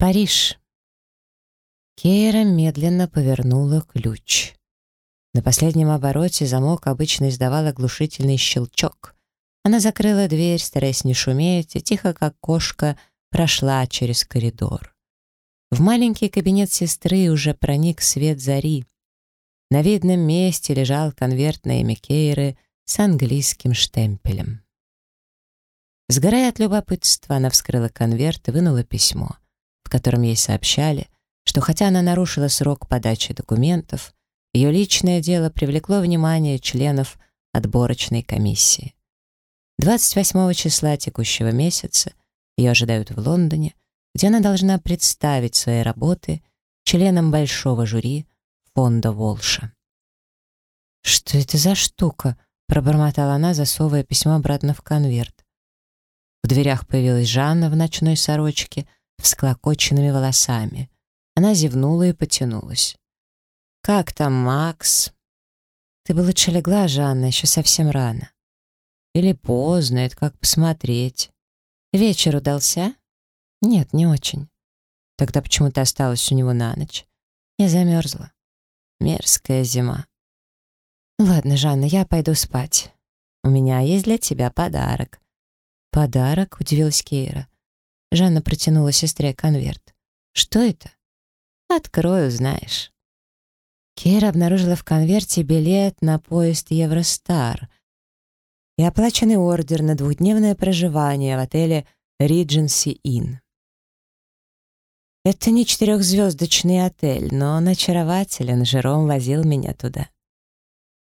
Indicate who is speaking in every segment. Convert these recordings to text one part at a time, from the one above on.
Speaker 1: Париж. Кейра медленно повернула ключ. На последнем обороте замок обычно издавал оглушительный щелчок. Она закрыла дверь, стараясь не шуметь, и тихо, как кошка, прошла через коридор. В маленький кабинет сестры уже проник свет зари. На видном месте лежал конверт на имя Кейры с английским штемпелем. Сгорая от любопытства, она вскрыла конверт и вынула письмо, в котором ей сообщали, что хотя она нарушила срок подачи документов, ее личное дело привлекло внимание членов отборочной комиссии. 28 числа текущего месяца ее ожидают в Лондоне, где она должна представить свои работы членам большого жюри фонда Волша. «Что это за штука?» — пробормотала она, засовывая письмо обратно в конверт. В дверях появилась Жанна в ночной сорочке, всклокоченными волосами. Она зевнула и потянулась. «Как там Макс?» «Ты бы лучше легла, Жанна, еще совсем рано». «Или поздно, это как посмотреть». «Вечер удался?» «Нет, не очень». «Тогда почему ты осталась у него на ночь?» «Я замерзла». «Мерзкая зима». «Ладно, Жанна, я пойду спать. У меня есть для тебя подарок». «Подарок?» — удивилась Кейра. Жанна протянула сестре конверт. «Что это?» «Открою, знаешь». Кейра обнаружила в конверте билет на поезд «Евростар» и оплаченный ордер на двухдневное проживание в отеле «Ридженси Inn». Это не четырехзвездочный отель, но он очарователен, Жером возил меня туда.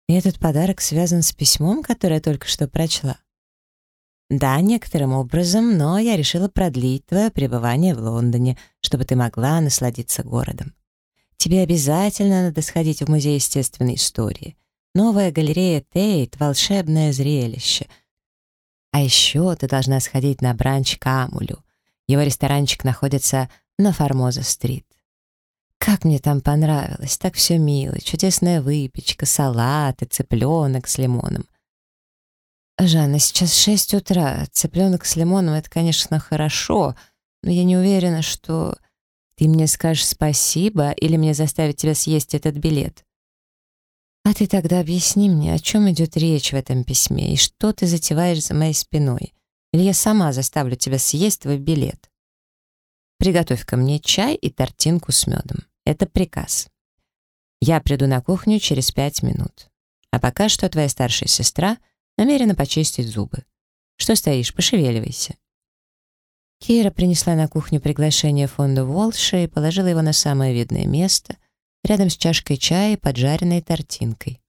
Speaker 1: И этот подарок связан с письмом, которое я только что прочла. Да, некоторым образом, но я решила продлить твое пребывание в Лондоне, чтобы ты могла насладиться городом. Тебе обязательно надо сходить в Музей естественной истории. Новая галерея Тейт — волшебное зрелище. А еще ты должна сходить на бранч Камулю. Его ресторанчик находится на Формоза-стрит. Как мне там понравилось, так все мило, чудесная выпечка, салаты, цыпленок с лимоном. Жанна, сейчас шесть утра, цыпленок с лимоном — это, конечно, хорошо, но я не уверена, что... Ты мне скажешь спасибо или мне заставить тебя съесть этот билет? А ты тогда объясни мне, о чем идет речь в этом письме и что ты затеваешь за моей спиной. Или я сама заставлю тебя съесть твой билет. Приготовь ко мне чай и тортинку с медом. Это приказ. Я приду на кухню через пять минут. А пока что твоя старшая сестра намерена почистить зубы. Что стоишь, пошевеливайся. Кейра принесла на кухню приглашение фонда Волша и положила его на самое видное место, рядом с чашкой чая и поджаренной тортинкой.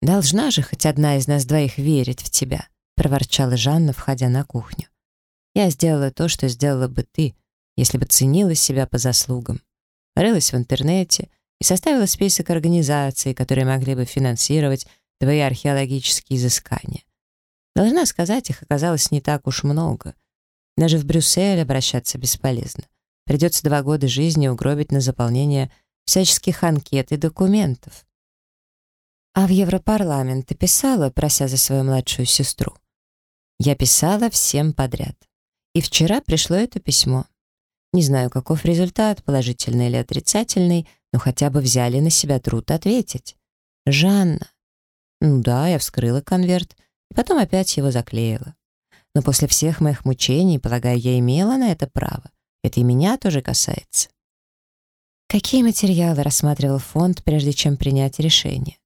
Speaker 1: «Должна же хоть одна из нас двоих верить в тебя», — проворчала Жанна, входя на кухню. «Я сделала то, что сделала бы ты, если бы ценила себя по заслугам. Порылась в интернете и составила список организаций, которые могли бы финансировать твои археологические изыскания. Должна сказать, их оказалось не так уж много. Даже в Брюссель обращаться бесполезно. Придется два года жизни угробить на заполнение всяческих анкет и документов. А в Европарламент ты писала, прося за свою младшую сестру? Я писала всем подряд. И вчера пришло это письмо. Не знаю, каков результат, положительный или отрицательный, но хотя бы взяли на себя труд ответить. Жанна. Ну да, я вскрыла конверт и потом опять его заклеила. Но после всех моих мучений, полагаю, я имела на это право. Это и меня тоже касается. Какие материалы рассматривал фонд, прежде чем принять решение?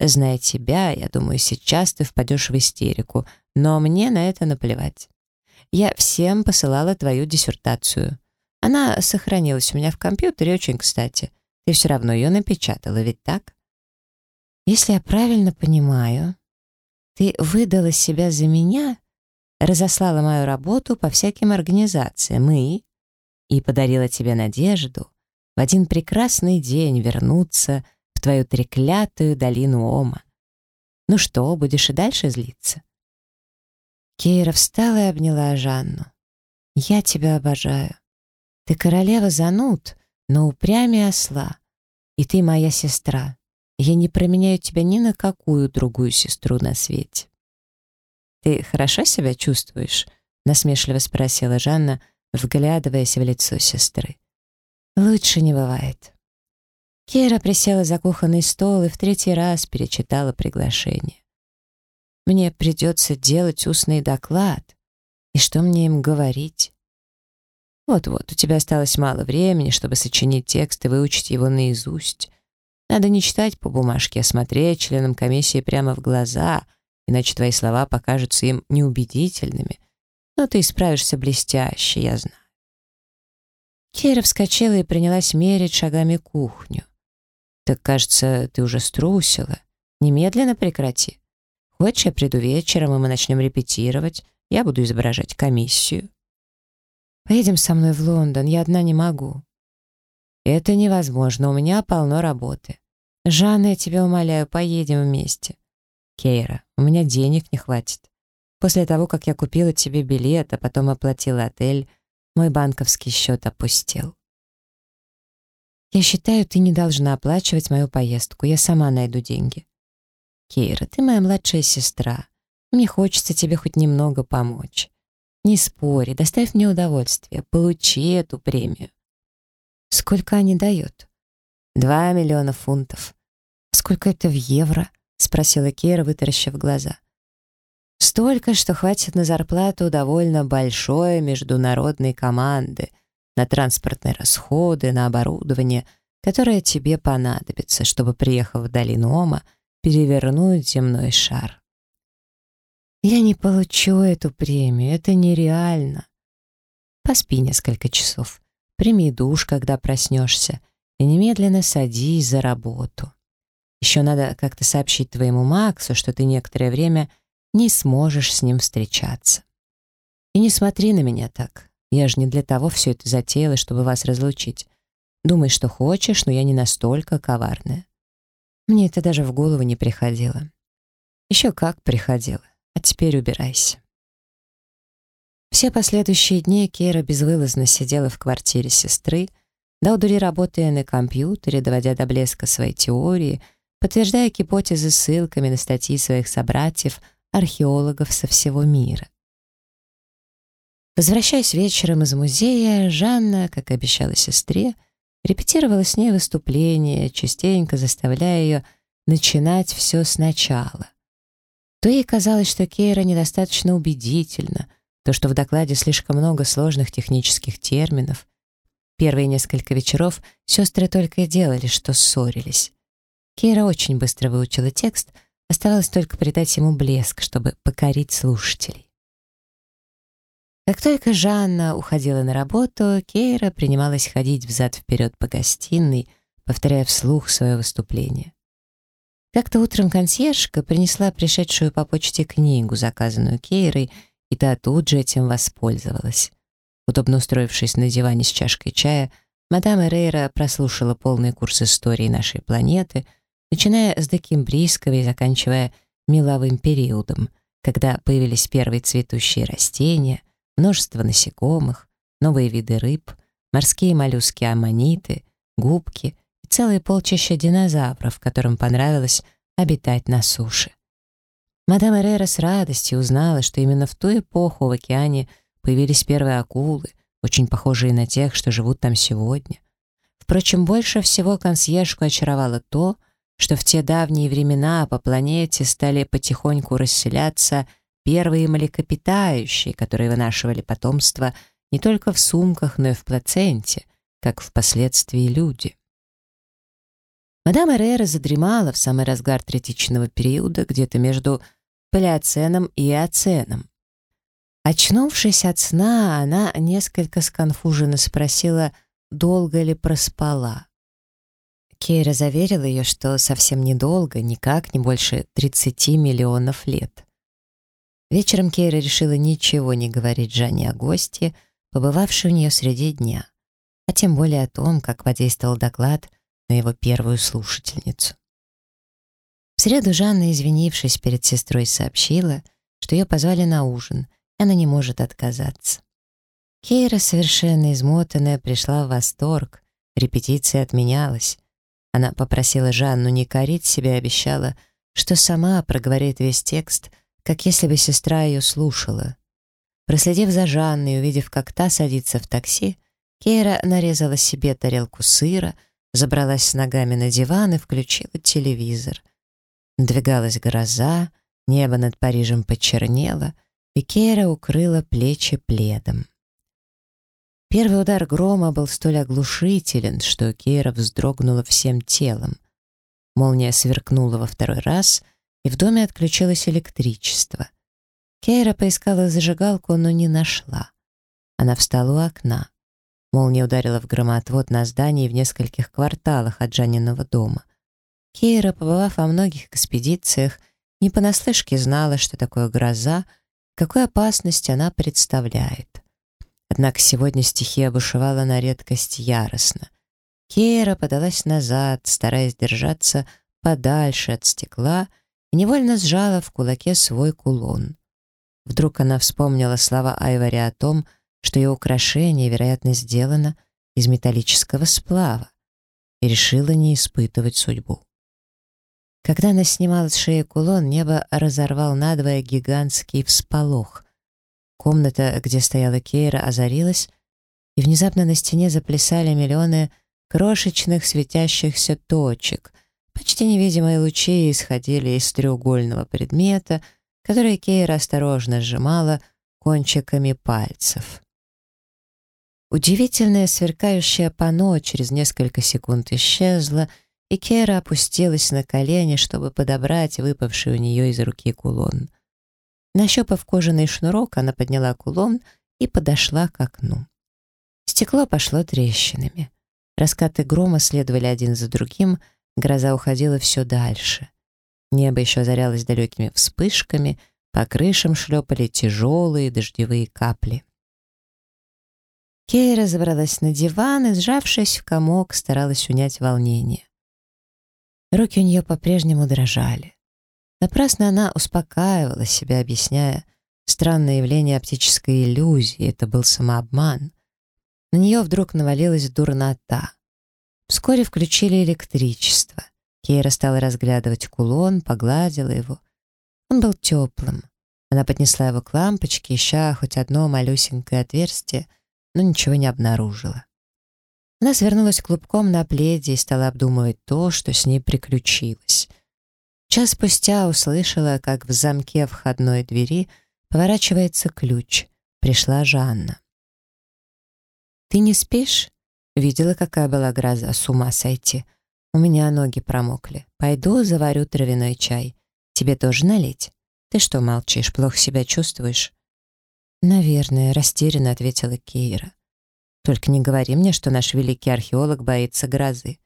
Speaker 1: Зная тебя, я думаю, сейчас ты впадешь в истерику, но мне на это наплевать. Я всем посылала твою диссертацию. Она сохранилась у меня в компьютере очень кстати. Ты все равно ее напечатала, ведь так? Если я правильно понимаю, ты выдала себя за меня, разослала мою работу по всяким организациям и... и подарила тебе надежду в один прекрасный день вернуться в твою треклятую долину Ома. Ну что, будешь и дальше злиться? Кейра встала и обняла Жанну. «Я тебя обожаю. Ты королева зануд, но упрямее осла. И ты моя сестра. Я не променяю тебя ни на какую другую сестру на свете». «Ты хорошо себя чувствуешь?» — насмешливо спросила Жанна, вглядываясь в лицо сестры. «Лучше не бывает». Кира присела за кухонный стол и в третий раз перечитала приглашение. «Мне придется делать устный доклад. И что мне им говорить?» «Вот-вот, у тебя осталось мало времени, чтобы сочинить текст и выучить его наизусть. Надо не читать по бумажке, а смотреть членам комиссии прямо в глаза, иначе твои слова покажутся им неубедительными. Но ты справишься блестяще, я знаю». Кира вскочила и принялась мерить шагами кухню. «Так, кажется, ты уже струсила. Немедленно прекрати. Хочешь, я приду вечером, и мы начнем репетировать. Я буду изображать комиссию». «Поедем со мной в Лондон, я одна не могу». «Это невозможно, у меня полно работы. Жанна, я тебя умоляю, поедем вместе». «Кейра, у меня денег не хватит. После того, как я купила тебе билет, а потом оплатила отель, мой банковский счет опустел». Я считаю, ты не должна оплачивать мою поездку. Я сама найду деньги. Кейра, ты моя младшая сестра. Мне хочется тебе хоть немного помочь. Не спори, доставь мне удовольствие. Получи эту премию. Сколько они дают? Два миллиона фунтов. Сколько это в евро? Спросила Кейра, вытаращив глаза. Столько, что хватит на зарплату довольно большой международной команды — на транспортные расходы, на оборудование, которое тебе понадобится, чтобы, приехав в долину Ома, перевернуть земной шар. Я не получу эту премию, это нереально. Поспи несколько часов, прими душ, когда проснешься, и немедленно садись за работу. Еще надо как-то сообщить твоему Максу, что ты некоторое время не сможешь с ним встречаться. И не смотри на меня так. Я же не для того все это затеяла, чтобы вас разлучить. Думай, что хочешь, но я не настолько коварная. Мне это даже в голову не приходило. Еще как приходило. А теперь убирайся. Все последующие дни Кира безвылазно сидела в квартире сестры, до удури работая на компьютере, доводя до блеска свои теории, подтверждая гипотезы ссылками на статьи своих собратьев, археологов со всего мира. Возвращаясь вечером из музея, Жанна, как обещала сестре, репетировала с ней выступление, частенько заставляя ее начинать все сначала. То ей казалось, что Кейра недостаточно убедительна, то, что в докладе слишком много сложных технических терминов. Первые несколько вечеров сестры только и делали, что ссорились. Кейра очень быстро выучила текст, оставалось только придать ему блеск, чтобы покорить слушателей. Как только Жанна уходила на работу, Кейра принималась ходить взад-вперед по гостиной, повторяя вслух свое выступление. Как-то утром консьержка принесла пришедшую по почте книгу, заказанную Кейрой, и та тут же этим воспользовалась. Удобно устроившись на диване с чашкой чая, мадам Эрейра прослушала полный курс истории нашей планеты, начиная с докембрийского и заканчивая меловым периодом, когда появились первые цветущие растения, множество насекомых, новые виды рыб, морские моллюски-аммониты, губки и целые полчища динозавров, которым понравилось обитать на суше. Мадам Эрера с радостью узнала, что именно в ту эпоху в океане появились первые акулы, очень похожие на тех, что живут там сегодня. Впрочем, больше всего консьержку очаровало то, что в те давние времена по планете стали потихоньку расселяться первые млекопитающие, которые вынашивали потомство не только в сумках, но и в плаценте, как впоследствии люди. Мадам Эрера задремала в самый разгар третичного периода, где-то между палеоценом и эоценом. Очнувшись от сна, она несколько сконфуженно спросила, долго ли проспала. Кейра заверила ее, что совсем недолго, никак не больше 30 миллионов лет. Вечером Кейра решила ничего не говорить Жанне о гости, побывавшей у нее среди дня, а тем более о том, как подействовал доклад на его первую слушательницу. В среду Жанна, извинившись перед сестрой, сообщила, что ее позвали на ужин, и она не может отказаться. Кейра, совершенно измотанная, пришла в восторг, репетиция отменялась. Она попросила Жанну не корить себя и обещала, что сама проговорит весь текст — как если бы сестра ее слушала. Проследив за Жанной и увидев, как та садится в такси, Кейра нарезала себе тарелку сыра, забралась с ногами на диван и включила телевизор. Надвигалась гроза, небо над Парижем почернело, и Кейра укрыла плечи пледом. Первый удар грома был столь оглушителен, что Кейра вздрогнула всем телом. Молния сверкнула во второй раз, и в доме отключилось электричество. Кейра поискала зажигалку, но не нашла. Она встала у окна. Молния ударила в громотвод на здании в нескольких кварталах от Жаниного дома. Кейра, побывав во многих экспедициях, не понаслышке знала, что такое гроза, какую опасность она представляет. Однако сегодня стихия бушевала на редкость яростно. Кейра подалась назад, стараясь держаться подальше от стекла, и невольно сжала в кулаке свой кулон. Вдруг она вспомнила слова Айвари о том, что ее украшение, вероятно, сделано из металлического сплава, и решила не испытывать судьбу. Когда она снимала с шеи кулон, небо разорвал надвое гигантский всполох. Комната, где стояла Кейра, озарилась, и внезапно на стене заплясали миллионы крошечных светящихся точек. Почти невидимые лучи исходили из треугольного предмета, который Кейра осторожно сжимала кончиками пальцев. Удивительное сверкающее панно через несколько секунд исчезло, и Кейра опустилась на колени, чтобы подобрать выпавший у нее из руки кулон. Нащупав кожаный шнурок, она подняла кулон и подошла к окну. Стекло пошло трещинами. Раскаты грома следовали один за другим, гроза уходила все дальше. Небо еще озарялось далекими вспышками, по крышам шлепали тяжелые дождевые капли. Кейра забралась на диван и, сжавшись в комок, старалась унять волнение. Руки у нее по-прежнему дрожали. Напрасно она успокаивала себя, объясняя странное явление оптической иллюзии, это был самообман. На нее вдруг навалилась дурнота. Вскоре включили электричество. Кейра стала разглядывать кулон, погладила его. Он был теплым. Она поднесла его к лампочке, ища хоть одно малюсенькое отверстие, но ничего не обнаружила. Она свернулась клубком на пледе и стала обдумывать то, что с ней приключилось. Час спустя услышала, как в замке входной двери поворачивается ключ. Пришла Жанна. «Ты не спишь?» Видела, какая была гроза, с ума сойти. У меня ноги промокли. Пойду заварю травяной чай. Тебе тоже налить? Ты что молчишь, плохо себя чувствуешь? Наверное, растерянно ответила Кейра. Только не говори мне, что наш великий археолог боится грозы.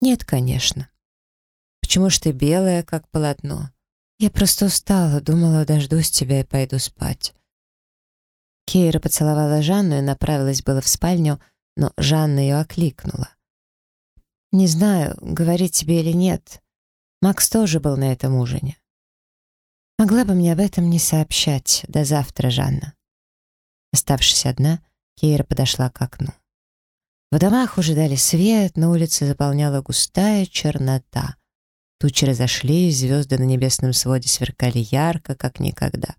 Speaker 1: Нет, конечно. Почему ж ты белая, как полотно? Я просто устала, думала, дождусь тебя и пойду спать. Кейра поцеловала Жанну и направилась было в спальню, но Жанна ее окликнула. «Не знаю, говорить тебе или нет. Макс тоже был на этом ужине. Могла бы мне об этом не сообщать. До завтра, Жанна». Оставшись одна, Кейра подошла к окну. В домах уже дали свет, на улице заполняла густая чернота. Тучи разошлись, звезды на небесном своде сверкали ярко, как никогда.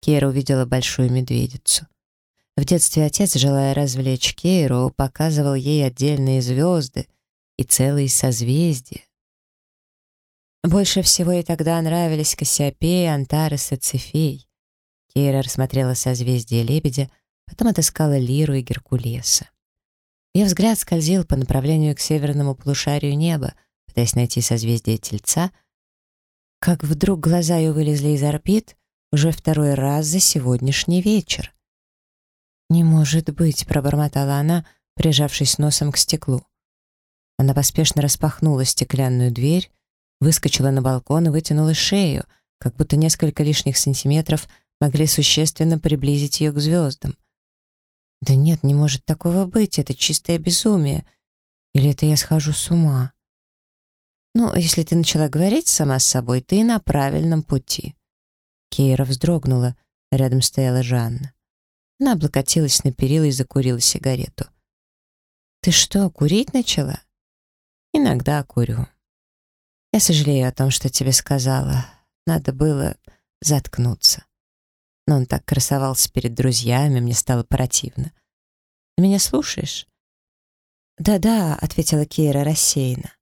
Speaker 1: Кейра увидела большую медведицу. В детстве отец, желая развлечь Кейру, показывал ей отдельные звезды и целые созвездия. Больше всего ей тогда нравились Кассиопея, Антарес и Цефей. Кейра рассмотрела созвездие Лебедя, потом отыскала Лиру и Геркулеса. Ее взгляд скользил по направлению к северному полушарию неба, пытаясь найти созвездие Тельца, как вдруг глаза ее вылезли из орбит уже второй раз за сегодняшний вечер. «Не может быть», — пробормотала она, прижавшись носом к стеклу. Она поспешно распахнула стеклянную дверь, выскочила на балкон и вытянула шею, как будто несколько лишних сантиметров могли существенно приблизить ее к звездам. «Да нет, не может такого быть, это чистое безумие. Или это я схожу с ума?» «Ну, если ты начала говорить сама с собой, ты на правильном пути». Кейра вздрогнула, рядом стояла Жанна. Она облокотилась на перила и закурила сигарету. «Ты что, курить начала?» «Иногда курю. Я сожалею о том, что тебе сказала. Надо было заткнуться». Но он так красовался перед друзьями, мне стало противно. «Ты меня слушаешь?» «Да-да», — ответила Кейра рассеянно.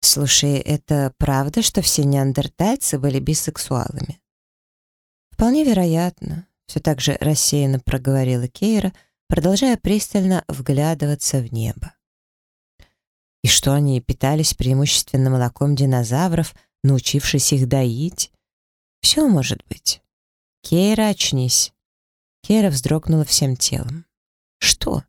Speaker 1: «Слушай, это правда, что все неандертальцы были бисексуалами?» «Вполне вероятно», — все так же рассеянно проговорила Кейра, продолжая пристально вглядываться в небо. «И что они питались преимущественно молоком динозавров, научившись их доить? Все может быть». «Кейра, очнись!» Кейра вздрогнула всем телом. «Что?»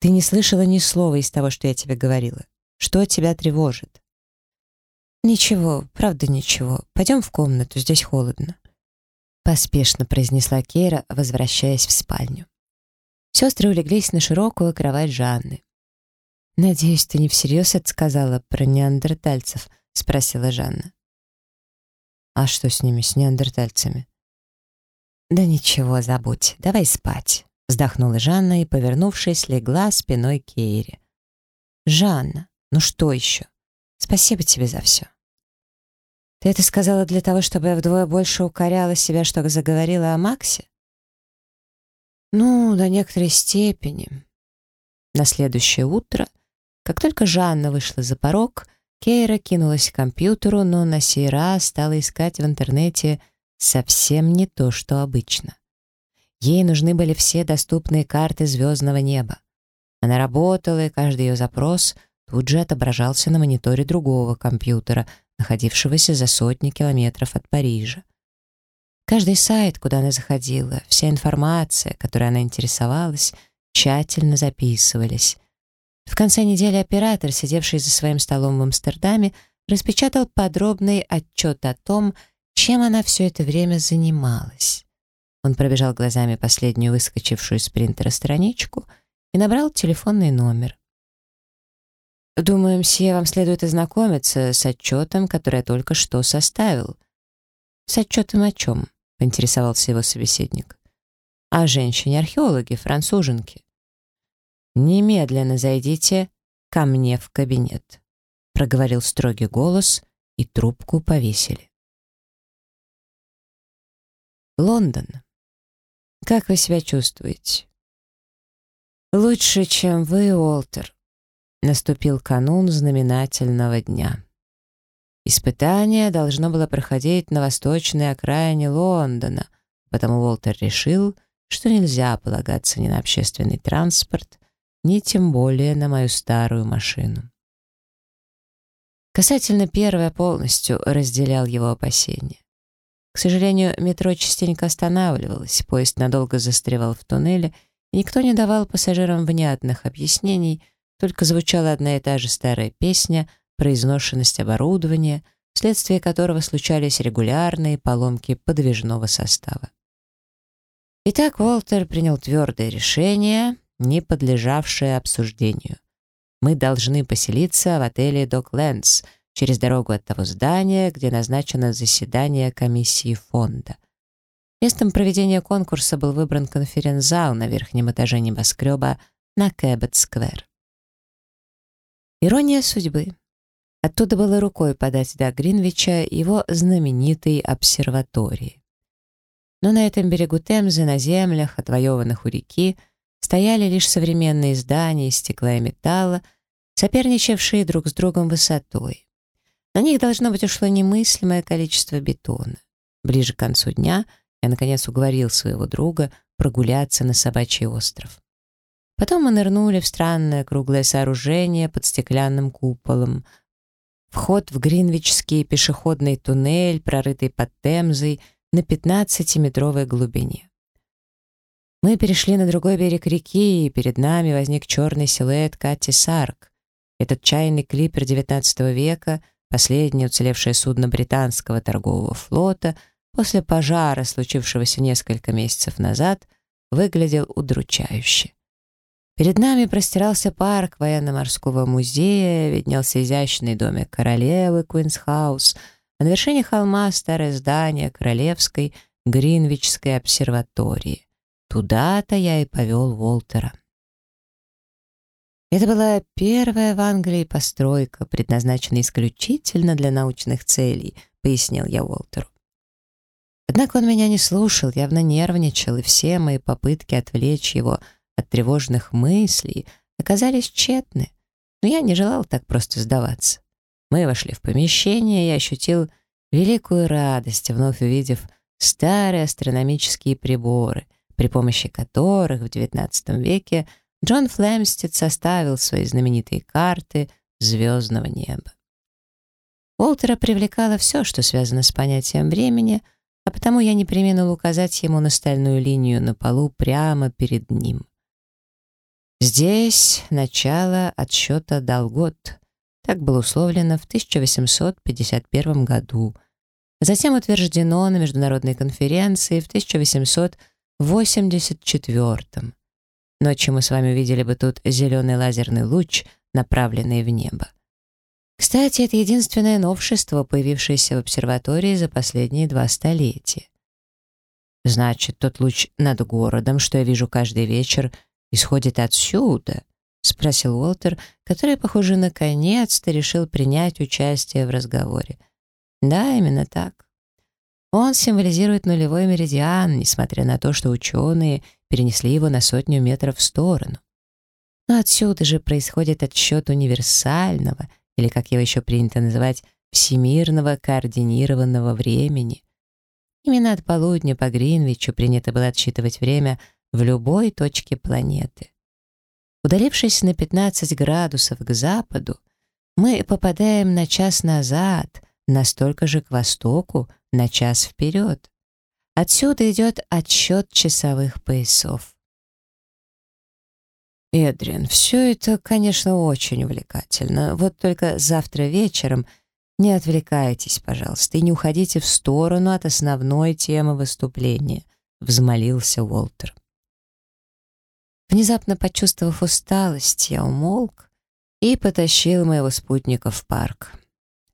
Speaker 1: «Ты не слышала ни слова из того, что я тебе говорила. Что тебя тревожит?» «Ничего, правда ничего. Пойдем в комнату, здесь холодно». Поспешно произнесла Кейра, возвращаясь в спальню. Сестры улеглись на широкую кровать Жанны. «Надеюсь, ты не всерьез это сказала про неандертальцев?» — спросила Жанна. А что с ними, с неандертальцами? Да ничего, забудь, давай спать. Вздохнула Жанна и, повернувшись, легла спиной к Кейре. «Жанна, ну что еще? Спасибо тебе за все». «Ты это сказала для того, чтобы я вдвое больше укоряла себя, что заговорила о Максе?» «Ну, до некоторой степени». На следующее утро, как только Жанна вышла за порог, Кейра кинулась к компьютеру, но на сей раз стала искать в интернете совсем не то, что обычно. Ей нужны были все доступные карты звездного неба. Она работала, и каждый ее запрос тут же отображался на мониторе другого компьютера, находившегося за сотни километров от Парижа. Каждый сайт, куда она заходила, вся информация, которой она интересовалась, тщательно записывались. В конце недели оператор, сидевший за своим столом в Амстердаме, распечатал подробный отчет о том, чем она все это время занималась. Он пробежал глазами последнюю выскочившую из принтера страничку и набрал телефонный номер. «Думаю, мсье, вам следует ознакомиться с отчетом, который я только что составил». «С отчетом о чем?» — поинтересовался его собеседник. «О женщине-археологе, француженке. «Немедленно зайдите ко мне в кабинет», — проговорил строгий голос, и трубку повесили. Лондон. Как вы себя чувствуете? Лучше, чем вы, Уолтер. Наступил канун знаменательного дня. Испытание должно было проходить на восточной окраине Лондона, потому Уолтер решил, что нельзя полагаться ни на общественный транспорт, ни тем более на мою старую машину. Касательно первого полностью разделял его опасения. К сожалению, метро частенько останавливалось, поезд надолго застревал в туннеле, и никто не давал пассажирам внятных объяснений, только звучала одна и та же старая песня про изношенность оборудования, вследствие которого случались регулярные поломки подвижного состава. Итак, Уолтер принял твердое решение не подлежавшее обсуждению. Мы должны поселиться в отеле «Доклендс», через дорогу от того здания, где назначено заседание комиссии фонда. Местом проведения конкурса был выбран конференц-зал на верхнем этаже небоскреба на Кэббет-сквер. Ирония судьбы. Оттуда было рукой подать до Гринвича его знаменитой обсерватории. Но на этом берегу Темзы, на землях, отвоеванных у реки, стояли лишь современные здания из стекла и металла, соперничавшие друг с другом высотой. На них, должно быть, ушло немыслимое количество бетона. Ближе к концу дня я, наконец, уговорил своего друга прогуляться на собачий остров. Потом мы нырнули в странное круглое сооружение под стеклянным куполом. Вход в Гринвичский пешеходный туннель, прорытый под Темзой на 15-метровой глубине. Мы перешли на другой берег реки, и перед нами возник черный силуэт Катти Сарк. Этот чайный клипер XIX века, последнее уцелевшее судно британского торгового флота, после пожара, случившегося несколько месяцев назад, выглядел удручающе. Перед нами простирался парк военно-морского музея, виднелся изящный домик королевы Куинсхаус, а на вершине холма старое здание Королевской Гринвичской обсерватории. Туда-то я и повел Волтера. Это была первая в Англии постройка, предназначенная исключительно для научных целей, пояснил я Уолтеру. Однако он меня не слушал, явно нервничал, и все мои попытки отвлечь его от тревожных мыслей оказались тщетны. Но я не желал так просто сдаваться. Мы вошли в помещение, и я ощутил великую радость, вновь увидев старые астрономические приборы, при помощи которых в XIX веке Джон Флемстед составил свои знаменитые карты звездного неба. Уолтера привлекало все, что связано с понятием времени, а потому я не применил указать ему на стальную линию на полу прямо перед ним. Здесь начало отсчета Долгот, так было условлено в 1851 году. Затем утверждено на международной конференции в 1884. Ночью мы с вами увидели бы тут зеленый лазерный луч, направленный в небо. Кстати, это единственное новшество, появившееся в обсерватории за последние два столетия. Значит, тот луч над городом, что я вижу каждый вечер, исходит отсюда, — спросил Уолтер, который, похоже, наконец-то решил принять участие в разговоре. «Да, именно так. Он символизирует нулевой меридиан, несмотря на то, что ученые перенесли его на сотню метров в сторону. Но отсюда же происходит отсчет универсального, или, как его еще принято называть, всемирного координированного времени. Именно от полудня по Гринвичу принято было отсчитывать время в любой точке планеты. Удалившись на 15 градусов к западу, мы попадаем на час назад, настолько же к востоку, на час вперед. Отсюда идет отсчет часовых поясов. Эдрин, все это, конечно, очень увлекательно. Вот только завтра вечером не отвлекайтесь, пожалуйста, и не уходите в сторону от основной темы выступления, взмолился Уолтер. Внезапно почувствовав усталость, я умолк и потащил моего спутника в парк.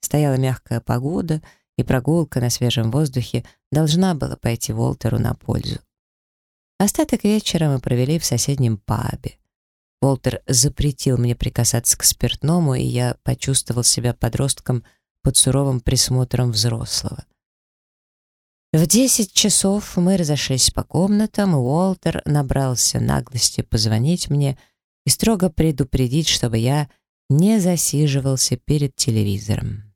Speaker 1: Стояла мягкая погода, и прогулка на свежем воздухе должна была пойти Волтеру на пользу. Остаток вечера мы провели в соседнем пабе. Волтер запретил мне прикасаться к спиртному, и я почувствовал себя подростком под суровым присмотром взрослого. В десять часов мы разошлись по комнатам, и Уолтер набрался наглости позвонить мне и строго предупредить, чтобы я не засиживался перед телевизором.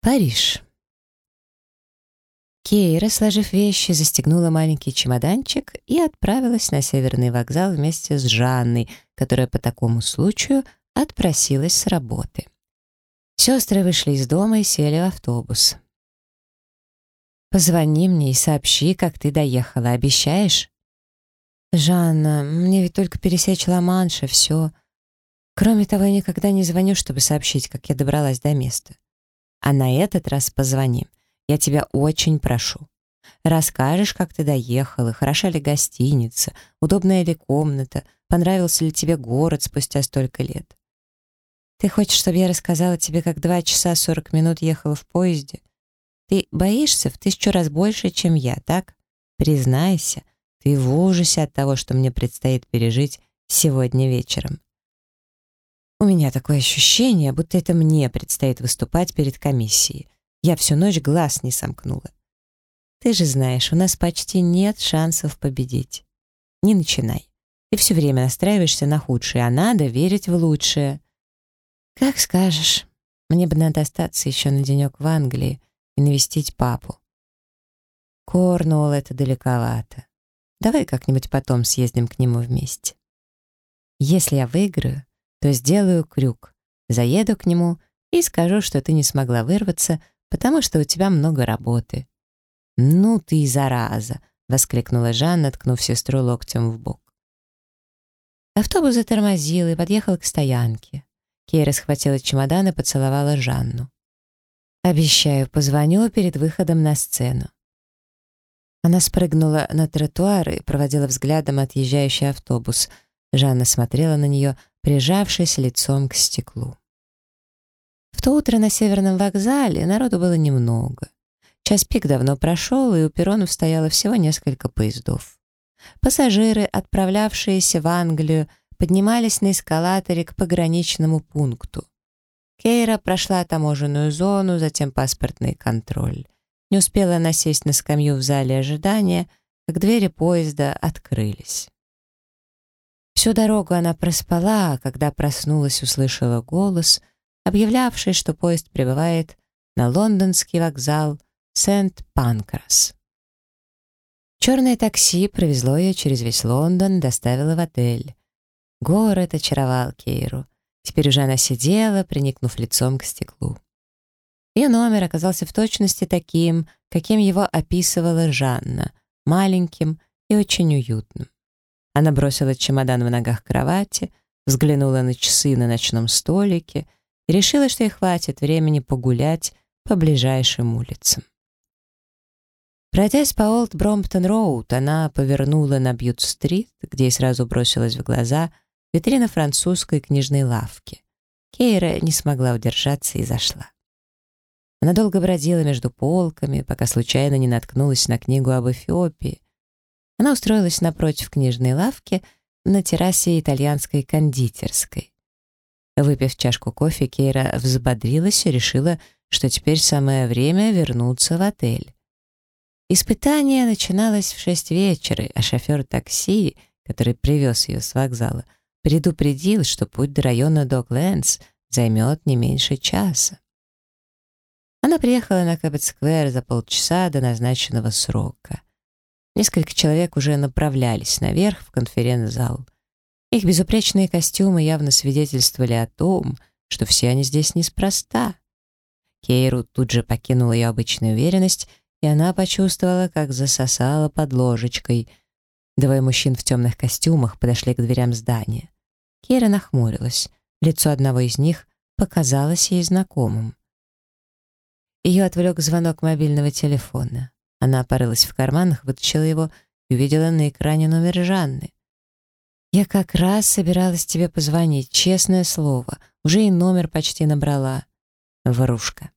Speaker 1: Париж. Кейра, сложив вещи, застегнула маленький чемоданчик и отправилась на северный вокзал вместе с Жанной, которая по такому случаю отпросилась с работы. Сестры вышли из дома и сели в автобус. «Позвони мне и сообщи, как ты доехала, обещаешь?» «Жанна, мне ведь только пересечь Ла-Манш, все. Кроме того, я никогда не звоню, чтобы сообщить, как я добралась до места. А на этот раз позвони. Я тебя очень прошу. Расскажешь, как ты доехала, хороша ли гостиница, удобная ли комната, понравился ли тебе город спустя столько лет. Ты хочешь, чтобы я рассказала тебе, как два часа сорок минут ехала в поезде? Ты боишься в тысячу раз больше, чем я, так? Признайся, ты в ужасе от того, что мне предстоит пережить сегодня вечером. У меня такое ощущение, будто это мне предстоит выступать перед комиссией. Я всю ночь глаз не сомкнула. Ты же знаешь, у нас почти нет шансов победить. Не начинай. Ты все время настраиваешься на худшее, а надо верить в лучшее. «Как скажешь. Мне бы надо остаться еще на денек в Англии и навестить папу». Корнуолл — это далековато. Давай как-нибудь потом съездим к нему вместе. Если я выиграю, то сделаю крюк, заеду к нему и скажу, что ты не смогла вырваться, потому что у тебя много работы». «Ну ты зараза!» — воскликнула Жанна, ткнув сестру локтем в бок. Автобус затормозил и подъехал к стоянке. Кейра схватила чемодан и поцеловала Жанну. «Обещаю, позвоню перед выходом на сцену». Она спрыгнула на тротуар и проводила взглядом отъезжающий автобус. Жанна смотрела на нее, прижавшись лицом к стеклу. В то утро на Северном вокзале народу было немного. Час пик давно прошел, и у перронов стояло всего несколько поездов. Пассажиры, отправлявшиеся в Англию, поднимались на эскалаторе к пограничному пункту. Кейра прошла таможенную зону, затем паспортный контроль. Не успела она сесть на скамью в зале ожидания, как двери поезда открылись. Всю дорогу она проспала, а когда проснулась, услышала голос, объявлявший, что поезд прибывает на лондонский вокзал Сент-Панкрас. Черное такси провезло ее через весь Лондон, доставило в отель. Город очаровал Кейру. Теперь уже она сидела, приникнув лицом к стеклу. Ее номер оказался в точности таким, каким его описывала Жанна, маленьким и очень уютным. Она бросила чемодан в ногах кровати, взглянула на часы на ночном столике и решила, что ей хватит времени погулять по ближайшим улицам. Пройдясь по Олд Бромптон-Роуд, она повернула на Бьют-стрит, где ей сразу бросилась в глаза витрина французской книжной лавки. Кейра не смогла удержаться и зашла. Она долго бродила между полками, пока случайно не наткнулась на книгу об Эфиопии, она устроилась напротив книжной лавки на террасе итальянской кондитерской. Выпив чашку кофе, Кейра взбодрилась и решила, что теперь самое время вернуться в отель. Испытание начиналось в шесть вечера, а шофер такси, который привез ее с вокзала, предупредил, что путь до района Доглендс займет не меньше часа. Она приехала на Кэббет-сквер за полчаса до назначенного срока. Несколько человек уже направлялись наверх в конференц-зал. Их безупречные костюмы явно свидетельствовали о том, что все они здесь неспроста. Кейру тут же покинула ее обычную уверенность, и она почувствовала, как засосала под ложечкой. Двое мужчин в темных костюмах подошли к дверям здания. Кейра нахмурилась. Лицо одного из них показалось ей знакомым. Ее отвлек звонок мобильного телефона. Она порылась в карманах, вытащила его и увидела на экране номер Жанны. «Я как раз собиралась тебе позвонить, честное слово. Уже и номер почти набрала». Ворушка.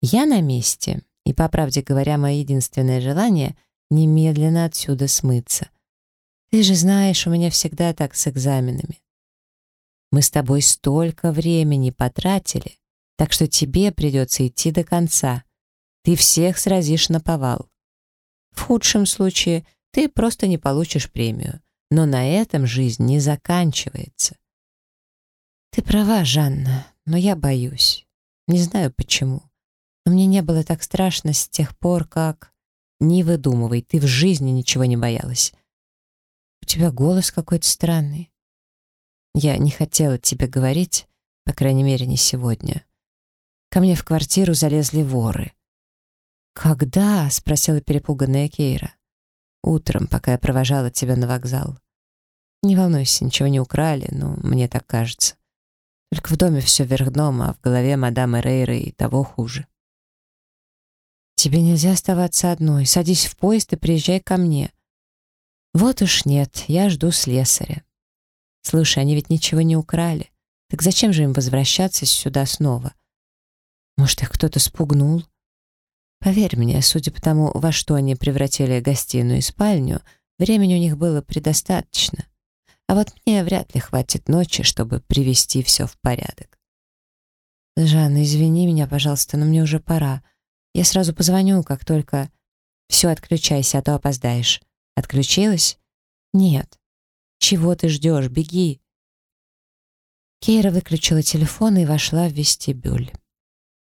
Speaker 1: «Я на месте, и, по правде говоря, мое единственное желание — немедленно отсюда смыться. Ты же знаешь, у меня всегда так с экзаменами. Мы с тобой столько времени потратили, так что тебе придется идти до конца. Ты всех сразишь на повал. В худшем случае ты просто не получишь премию. Но на этом жизнь не заканчивается. Ты права, Жанна, но я боюсь. Не знаю почему. Но мне не было так страшно с тех пор, как... Не выдумывай, ты в жизни ничего не боялась. У тебя голос какой-то странный. Я не хотела тебе говорить, по крайней мере, не сегодня. Ко мне в квартиру залезли воры. «Когда?» — спросила перепуганная Кейра. «Утром, пока я провожала тебя на вокзал. Не волнуйся, ничего не украли, ну, мне так кажется. Только в доме все вверх дном, а в голове мадам Рейры и того хуже». «Тебе нельзя оставаться одной. Садись в поезд и приезжай ко мне». «Вот уж нет, я жду слесаря». «Слушай, они ведь ничего не украли. Так зачем же им возвращаться сюда снова?» «Может, их кто-то спугнул?» Поверь мне, судя по тому, во что они превратили гостиную и спальню, времени у них было предостаточно. А вот мне вряд ли хватит ночи, чтобы привести все в порядок. «Жанна, извини меня, пожалуйста, но мне уже пора. Я сразу позвоню, как только...» «Все, отключайся, а то опоздаешь». «Отключилась?» «Нет». «Чего ты ждешь? Беги!» Кейра выключила телефон и вошла в вестибюль.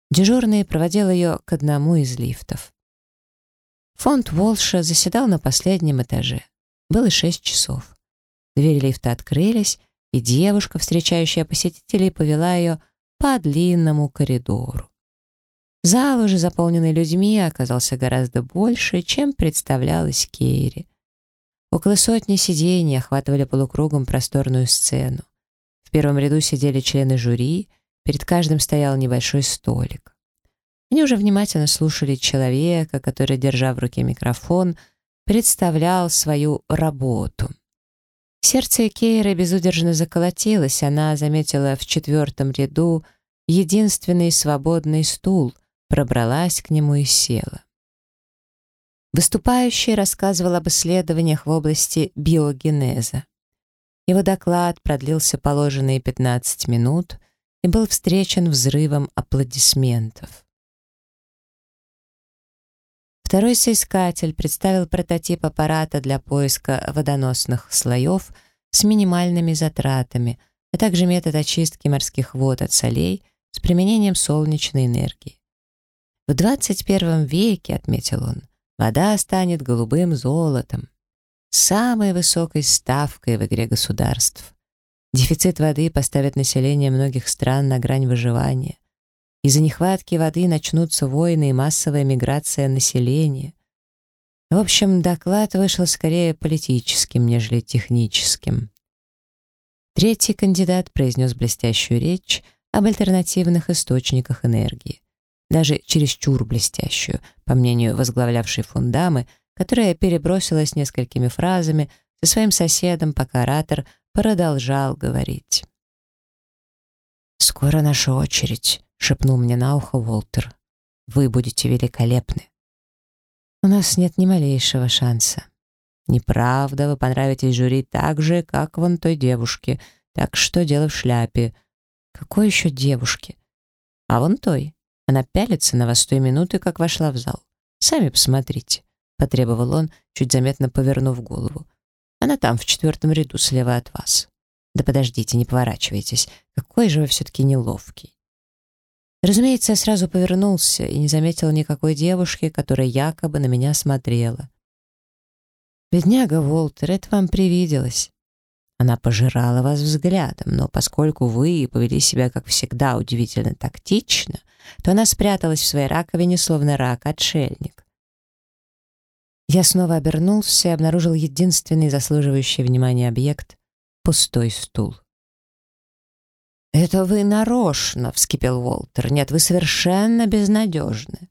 Speaker 1: Дежурный проводил ее к одному из лифтов. Фонд Волша заседал на последнем этаже. Было шесть часов. Двери лифта открылись, и девушка, встречающая посетителей, повела ее по длинному коридору. Зал, уже заполненный людьми, оказался гораздо больше, чем представлялось Кейри. Около сотни сидений охватывали полукругом просторную сцену. В первом ряду сидели члены жюри, Перед каждым стоял небольшой столик. Они уже внимательно слушали человека, который, держа в руке микрофон, представлял свою работу. Сердце Кейры безудержно заколотилось, она заметила в четвертом ряду единственный свободный стул, пробралась к нему и села. Выступающий рассказывал об исследованиях в области биогенеза. Его доклад продлился положенные 15 минут, и был встречен взрывом аплодисментов. Второй соискатель представил прототип аппарата для поиска водоносных слоев с минимальными затратами, а также метод очистки морских вод от солей с применением солнечной энергии. В 21 веке, отметил он, вода станет голубым золотом, самой высокой ставкой в игре государств. Дефицит воды поставит население многих стран на грань выживания. Из-за нехватки воды начнутся войны и массовая миграция населения. В общем, доклад вышел скорее политическим, нежели техническим. Третий кандидат произнес блестящую речь об альтернативных источниках энергии. Даже чересчур блестящую, по мнению возглавлявшей фундамы, которая перебросилась несколькими фразами со своим соседом, пока оратор продолжал говорить. «Скоро наша очередь», — шепнул мне на ухо Уолтер. «Вы будете великолепны». «У нас нет ни малейшего шанса». «Неправда, вы понравитесь жюри так же, как вон той девушке, так что дело в шляпе». «Какой еще девушке?» «А вон той. Она пялится на вас той минуты, как вошла в зал. Сами посмотрите», — потребовал он, чуть заметно повернув голову. «Она там, в четвертом ряду, слева от вас». «Да подождите, не поворачивайтесь. Какой же вы все-таки неловкий». Разумеется, я сразу повернулся и не заметил никакой девушки, которая якобы на меня смотрела. «Бедняга Волтер, это вам привиделось». Она пожирала вас взглядом, но поскольку вы повели себя, как всегда, удивительно тактично, то она спряталась в своей раковине, словно рак-отшельник. Я снова обернулся и обнаружил единственный заслуживающий внимания объект пустой стул. «Это вы нарочно!» — вскипел Уолтер. «Нет, вы совершенно безнадежны!»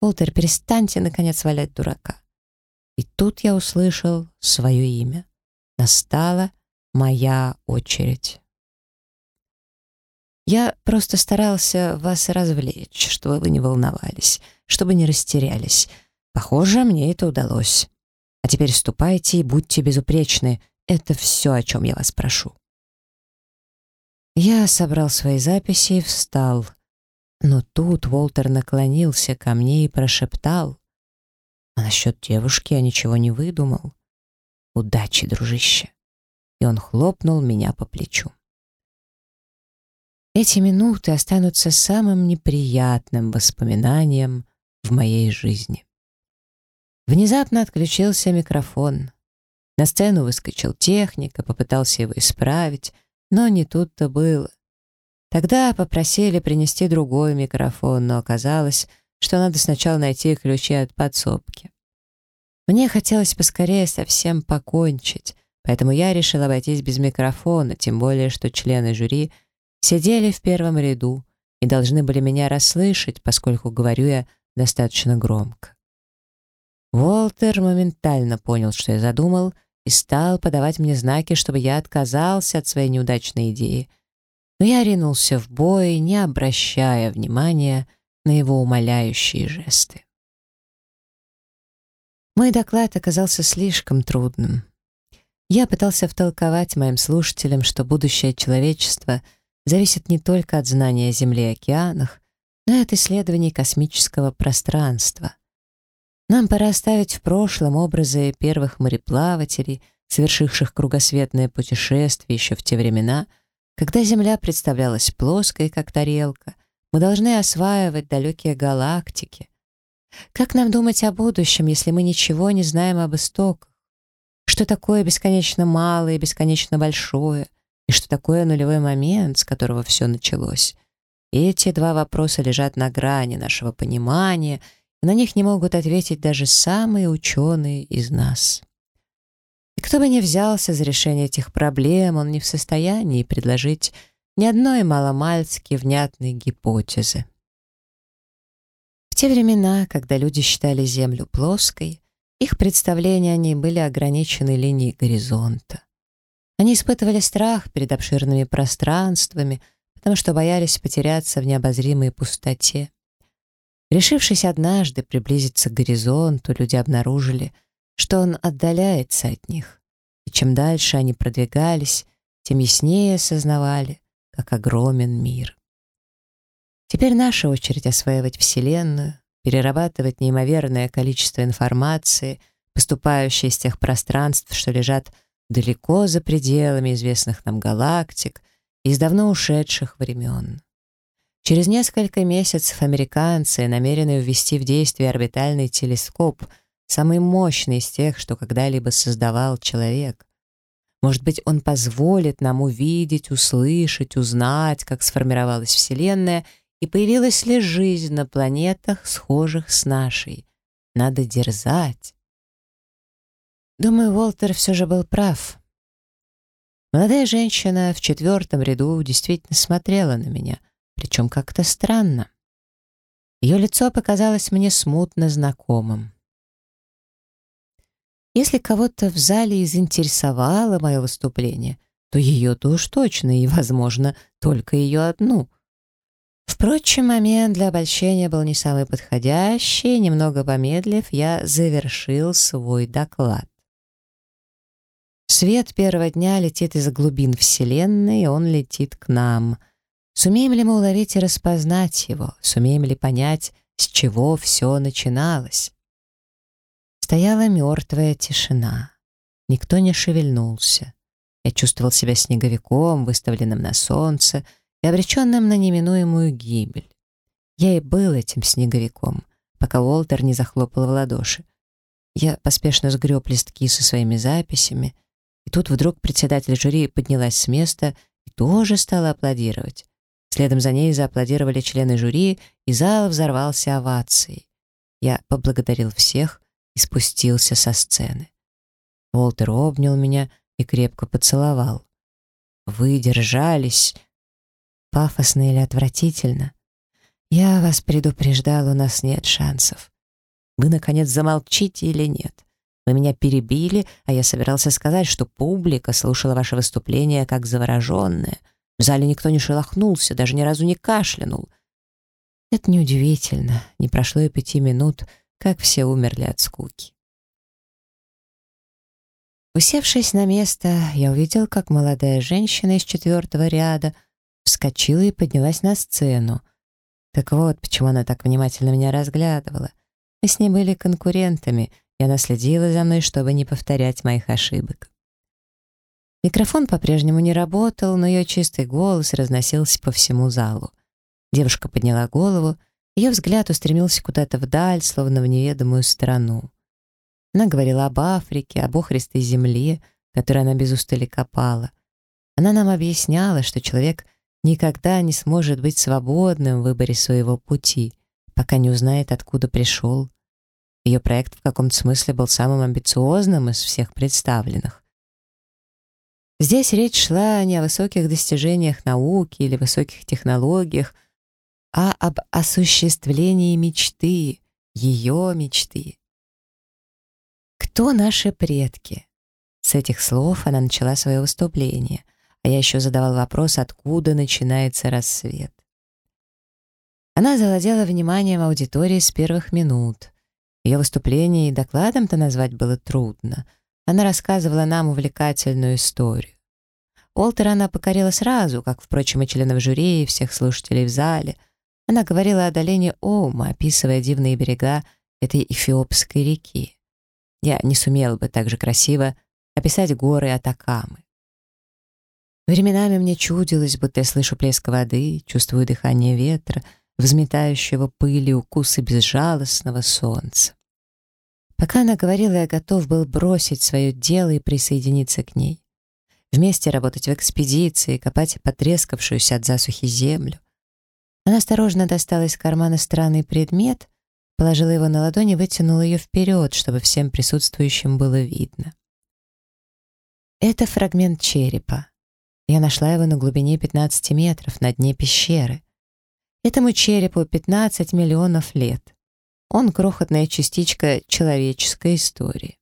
Speaker 1: «Уолтер, перестаньте, наконец, валять дурака!» И тут я услышал свое имя. Настала моя очередь. Я просто старался вас развлечь, чтобы вы не волновались, чтобы не растерялись. Похоже, мне это удалось. А теперь ступайте и будьте безупречны. Это все, о чем я вас прошу». Я собрал свои записи и встал. Но тут Волтер наклонился ко мне и прошептал. А насчет девушки я ничего не выдумал. Удачи, дружище. И он хлопнул меня по плечу. Эти минуты останутся самым неприятным воспоминанием в моей жизни. Внезапно отключился микрофон. На сцену выскочил техник и попытался его исправить, но не тут-то было. Тогда попросили принести другой микрофон, но оказалось, что надо сначала найти ключи от подсобки. Мне хотелось поскорее совсем покончить, поэтому я решил обойтись без микрофона, тем более, что члены жюри сидели в первом ряду и должны были меня расслышать, поскольку говорю я достаточно громко. Уолтер моментально понял, что я задумал, и стал подавать мне знаки, чтобы я отказался от своей неудачной идеи. Но я ринулся в бой, не обращая внимания на его умоляющие жесты. Мой доклад оказался слишком трудным. Я пытался втолковать моим слушателям, что будущее человечества зависит не только от знания о Земле и океанах, но и от исследований космического пространства. Нам пора оставить в прошлом образы первых мореплавателей, совершивших кругосветное путешествие еще в те времена, когда Земля представлялась плоской, как тарелка. Мы должны осваивать далекие галактики. Как нам думать о будущем, если мы ничего не знаем об истоках? Что такое бесконечно малое и бесконечно большое? И что такое нулевой момент, с которого все началось? Эти два вопроса лежат на грани нашего понимания — на них не могут ответить даже самые ученые из нас. И кто бы ни взялся за решение этих проблем, он не в состоянии предложить ни одной маломальски внятной гипотезы. В те времена, когда люди считали Землю плоской, их представления о ней были ограничены линией горизонта. Они испытывали страх перед обширными пространствами, потому что боялись потеряться в необозримой пустоте. Решившись однажды приблизиться к горизонту, люди обнаружили, что он отдаляется от них. И чем дальше они продвигались, тем яснее осознавали, как огромен мир. Теперь наша очередь осваивать Вселенную, перерабатывать неимоверное количество информации, поступающей из тех пространств, что лежат далеко за пределами известных нам галактик и из давно ушедших времен. Через несколько месяцев американцы намерены ввести в действие орбитальный телескоп, самый мощный из тех, что когда-либо создавал человек. Может быть, он позволит нам увидеть, услышать, узнать, как сформировалась Вселенная и появилась ли жизнь на планетах, схожих с нашей. Надо дерзать. Думаю, Уолтер все же был прав. Молодая женщина в четвертом ряду действительно смотрела на меня, причем как-то странно. Ее лицо показалось мне смутно знакомым. Если кого-то в зале и заинтересовало мое выступление, то ее-то уж точно, и, возможно, только ее одну. Впрочем, момент для обольщения был не самый подходящий, немного помедлив, я завершил свой доклад. Свет первого дня летит из глубин Вселенной, и он летит к нам. Сумеем ли мы уловить и распознать его? Сумеем ли понять, с чего все начиналось? Стояла мертвая тишина. Никто не шевельнулся. Я чувствовал себя снеговиком, выставленным на солнце и обреченным на неминуемую гибель. Я и был этим снеговиком, пока Уолтер не захлопал в ладоши. Я поспешно сгреб листки со своими записями, и тут вдруг председатель жюри поднялась с места и тоже стала аплодировать. Следом за ней зааплодировали члены жюри, и зал взорвался овацией. Я поблагодарил всех и спустился со сцены. Уолтер обнял меня и крепко поцеловал. «Вы держались!» Пафосно или отвратительно? Я вас предупреждал, у нас нет шансов. Вы, наконец, замолчите или нет? Вы меня перебили, а я собирался сказать, что публика слушала ваше выступление как завороженная. В зале никто не шелохнулся, даже ни разу не кашлянул. Это неудивительно. Не прошло и пяти минут, как все умерли от скуки. Усевшись на место, я увидел, как молодая женщина из четвертого ряда вскочила и поднялась на сцену. Так вот, почему она так внимательно меня разглядывала. Мы с ней были конкурентами — и она следила за мной, чтобы не повторять моих ошибок. Микрофон по-прежнему не работал, но ее чистый голос разносился по всему залу. Девушка подняла голову, ее взгляд устремился куда-то вдаль, словно в неведомую страну. Она говорила об Африке, об охристой земле, которую она без устали копала. Она нам объясняла, что человек никогда не сможет быть свободным в выборе своего пути, пока не узнает, откуда пришел, ее проект в каком-то смысле был самым амбициозным из всех представленных. Здесь речь шла не о высоких достижениях науки или высоких технологиях, а об осуществлении мечты, ее мечты. Кто наши предки? С этих слов она начала свое выступление, а я еще задавал вопрос, откуда начинается рассвет. Она завладела вниманием аудитории с первых минут. Ее выступление и докладом-то назвать было трудно. Она рассказывала нам увлекательную историю. Уолтера она покорила сразу, как, впрочем, и членов жюри, и всех слушателей в зале. Она говорила о долене Оума, описывая дивные берега этой эфиопской реки. Я не сумела бы так же красиво описать горы Атакамы. Временами мне чудилось, будто я слышу плеск воды, чувствую дыхание ветра — взметающего пыли укусы безжалостного солнца. Пока она говорила, я готов был бросить свое дело и присоединиться к ней. Вместе работать в экспедиции, копать потрескавшуюся от засухи землю. Она осторожно достала из кармана странный предмет, положила его на ладонь и вытянула ее вперед, чтобы всем присутствующим было видно. Это фрагмент черепа. Я нашла его на глубине 15 метров на дне пещеры. Этому черепу 15 миллионов лет. Он крохотная частичка человеческой истории.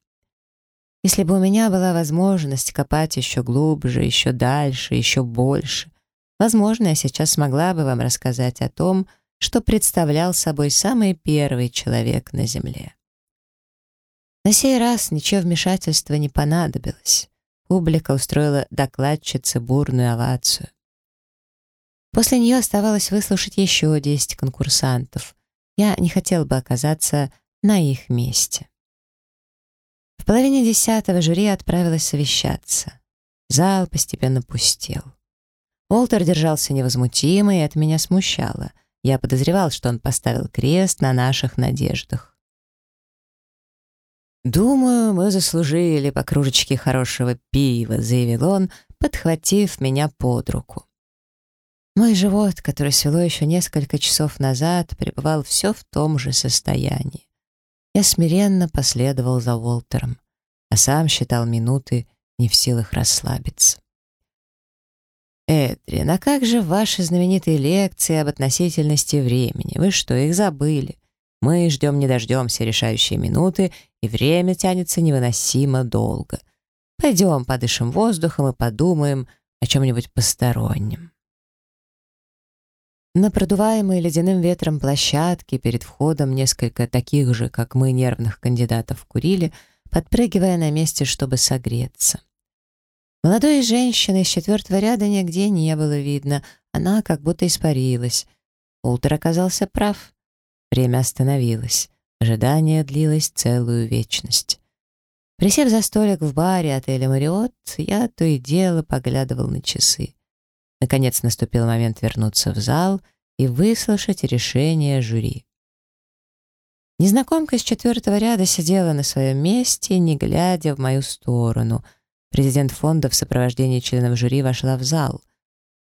Speaker 1: Если бы у меня была возможность копать еще глубже, еще дальше, еще больше, возможно, я сейчас смогла бы вам рассказать о том, что представлял собой самый первый человек на Земле. На сей раз ничего вмешательства не понадобилось. Публика устроила докладчице бурную овацию. После нее оставалось выслушать еще 10 конкурсантов. Я не хотел бы оказаться на их месте. В половине десятого жюри отправилось совещаться. Зал постепенно пустел. Уолтер держался невозмутимо, и это меня смущало. Я подозревал, что он поставил крест на наших надеждах. «Думаю, мы заслужили по кружечке хорошего пива», — заявил он, подхватив меня под руку. Мой живот, который свело еще несколько часов назад, пребывал все в том же состоянии. Я смиренно последовал за Уолтером, а сам считал минуты не в силах расслабиться. «Эдрин, а как же ваши знаменитые лекции об относительности времени? Вы что, их забыли? Мы ждем не дождемся решающие минуты, и время тянется невыносимо долго. Пойдем подышим воздухом и подумаем о чем-нибудь постороннем». На продуваемой ледяным ветром площадке перед входом несколько таких же, как мы, нервных кандидатов курили, подпрыгивая на месте, чтобы согреться. Молодой женщины из четвертого ряда нигде не было видно, она как будто испарилась. Ултер оказался прав. Время остановилось. Ожидание длилось целую вечность. Присев за столик в баре отеля «Мариот», я то и дело поглядывал на часы. Наконец наступил момент вернуться в зал и выслушать решение жюри. Незнакомка из четвертого ряда сидела на своем месте, не глядя в мою сторону. Президент фонда в сопровождении членов жюри вошла в зал.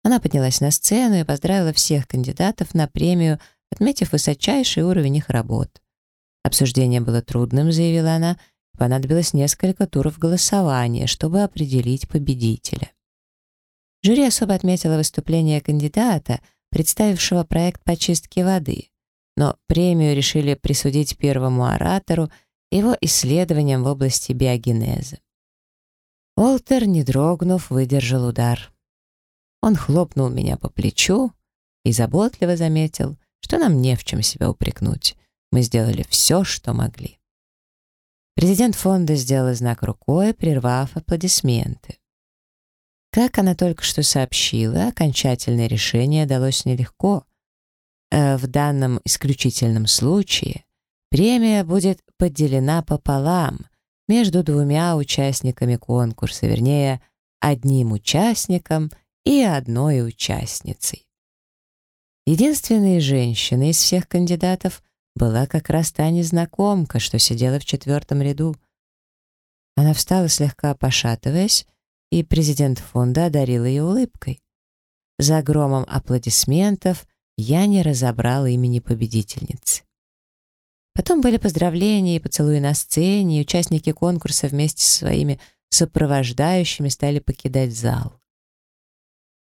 Speaker 1: Она поднялась на сцену и поздравила всех кандидатов на премию, отметив высочайший уровень их работ. Обсуждение было трудным, заявила она, понадобилось несколько туров голосования, чтобы определить победителя. Жюри особо отметило выступление кандидата, представившего проект по чистке воды, но премию решили присудить первому оратору его исследованиям в области биогенеза. Уолтер, не дрогнув, выдержал удар. Он хлопнул меня по плечу и заботливо заметил, что нам не в чем себя упрекнуть. Мы сделали все, что могли. Президент фонда сделал знак рукой, прервав аплодисменты. Как она только что сообщила, окончательное решение далось нелегко. Э, в данном исключительном случае премия будет поделена пополам между двумя участниками конкурса, вернее, одним участником и одной участницей. Единственной женщиной из всех кандидатов была как раз та незнакомка, что сидела в четвертом ряду. Она встала, слегка пошатываясь, и президент фонда одарил ее улыбкой. За громом аплодисментов я не разобрал имени победительницы. Потом были поздравления и поцелуи на сцене, и участники конкурса вместе со своими сопровождающими стали покидать зал.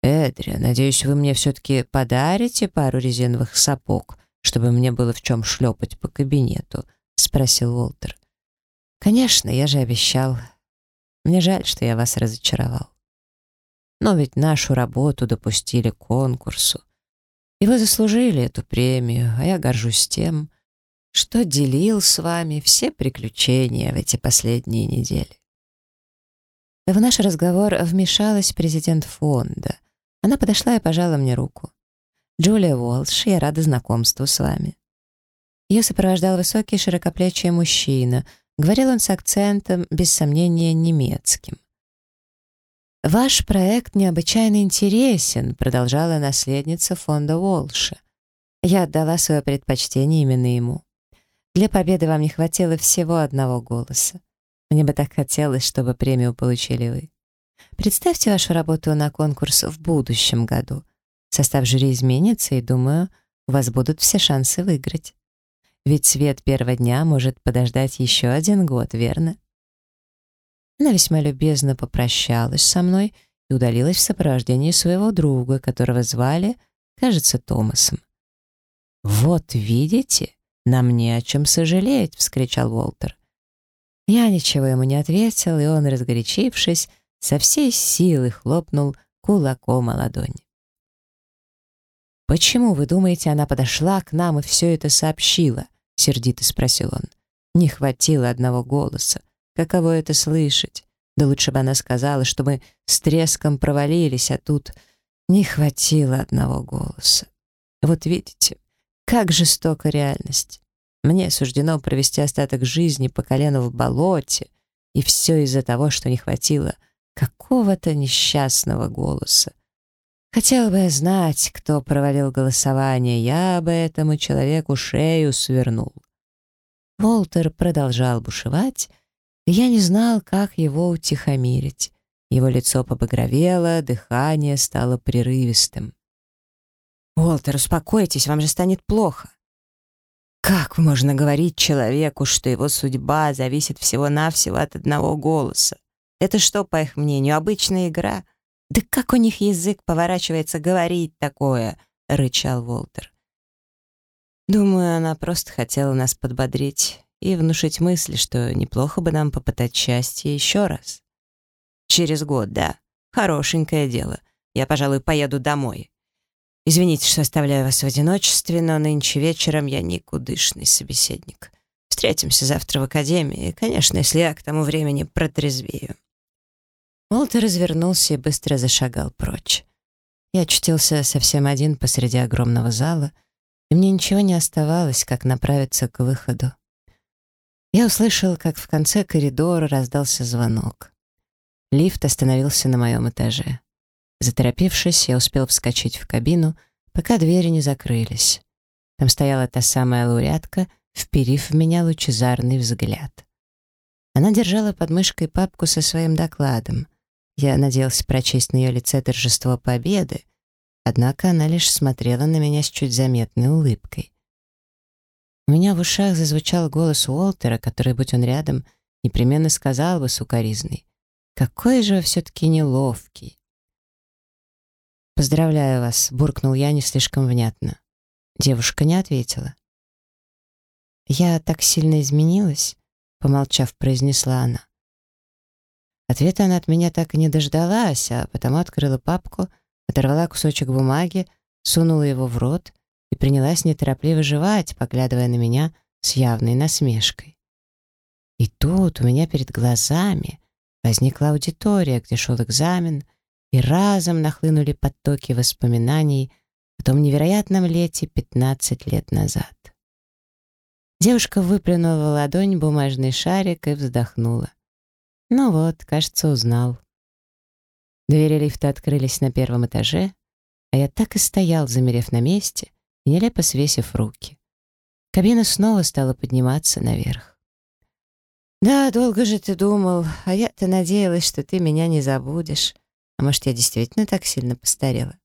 Speaker 1: «Эдри, надеюсь, вы мне все-таки подарите пару резиновых сапог, чтобы мне было в чем шлепать по кабинету?» — спросил Уолтер. «Конечно, я же обещал. Мне жаль, что я вас разочаровал. Но ведь нашу работу допустили к конкурсу. И вы заслужили эту премию, а я горжусь тем, что делил с вами все приключения в эти последние недели. В наш разговор вмешалась президент фонда. Она подошла и пожала мне руку. «Джулия Уолш, я рада знакомству с вами». Ее сопровождал высокий широкоплечий мужчина — Говорил он с акцентом, без сомнения, немецким. «Ваш проект необычайно интересен», — продолжала наследница фонда Волша. «Я отдала свое предпочтение именно ему. Для победы вам не хватило всего одного голоса. Мне бы так хотелось, чтобы премию получили вы. Представьте вашу работу на конкурс в будущем году. Состав жюри изменится, и, думаю, у вас будут все шансы выиграть. Ведь свет первого дня может подождать еще один год, верно? Она весьма любезно попрощалась со мной и удалилась в сопровождении своего друга, которого звали, кажется, Томасом. «Вот видите, нам не о чем сожалеть!» — вскричал Уолтер. Я ничего ему не ответил, и он, разгорячившись, со всей силы хлопнул кулаком о ладонь. «Почему, вы думаете, она подошла к нам и все это сообщила?» — сердито спросил он. «Не хватило одного голоса. Каково это слышать? Да лучше бы она сказала, что мы с треском провалились, а тут Не хватило одного голоса. Вот видите, как жестока реальность. Мне суждено провести остаток жизни по колено в болоте, и все из-за того, что не хватило какого-то несчастного голоса. Хотел бы я знать, кто провалил голосование, я бы этому человеку шею свернул. Волтер продолжал бушевать, и я не знал, как его утихомирить. Его лицо побагровело, дыхание стало прерывистым. «Уолтер, успокойтесь, вам же станет плохо». «Как можно говорить человеку, что его судьба зависит всего-навсего от одного голоса? Это что, по их мнению, обычная игра? Да как у них язык поворачивается говорить такое?» — рычал Уолтер. Думаю, она просто хотела нас подбодрить и внушить мысль, что неплохо бы нам попытать счастье еще раз. Через год, да. Хорошенькое дело. Я, пожалуй, поеду домой. Извините, что оставляю вас в одиночестве, но нынче вечером я никудышный собеседник. Встретимся завтра в академии, конечно, если я к тому времени протрезвею». Уолтер развернулся и быстро зашагал прочь. Я очутился совсем один посреди огромного зала, и мне ничего не оставалось, как направиться к выходу. Я услышал, как в конце коридора раздался звонок. Лифт остановился на моем этаже. Заторопившись, я успел вскочить в кабину, пока двери не закрылись. Там стояла та самая лауреатка, вперив в меня лучезарный взгляд. Она держала под мышкой папку со своим докладом. Я надеялся прочесть на ее лице торжество победы, однако она лишь смотрела на меня с чуть заметной улыбкой. У меня в ушах зазвучал голос Уолтера, который, будь он рядом, непременно сказал бы сукоризный. Какой же все-таки неловкий. «Поздравляю вас», — буркнул я не слишком внятно. Девушка не ответила. «Я так сильно изменилась», — помолчав, произнесла она. Ответа она от меня так и не дождалась, а потому открыла папку, оторвала кусочек бумаги, сунула его в рот и принялась неторопливо жевать, поглядывая на меня с явной насмешкой. И тут у меня перед глазами Возникла аудитория, где шел экзамен, и разом нахлынули потоки воспоминаний о том невероятном лете 15 лет назад. Девушка выплюнула в ладонь бумажный шарик и вздохнула. Ну вот, кажется, узнал. Двери лифта открылись на первом этаже, а я так и стоял, замерев на месте и нелепо свесив руки. Кабина снова стала подниматься наверх. «Да, долго же ты думал, а я-то надеялась, что ты меня не забудешь. А может, я действительно так сильно постарела?»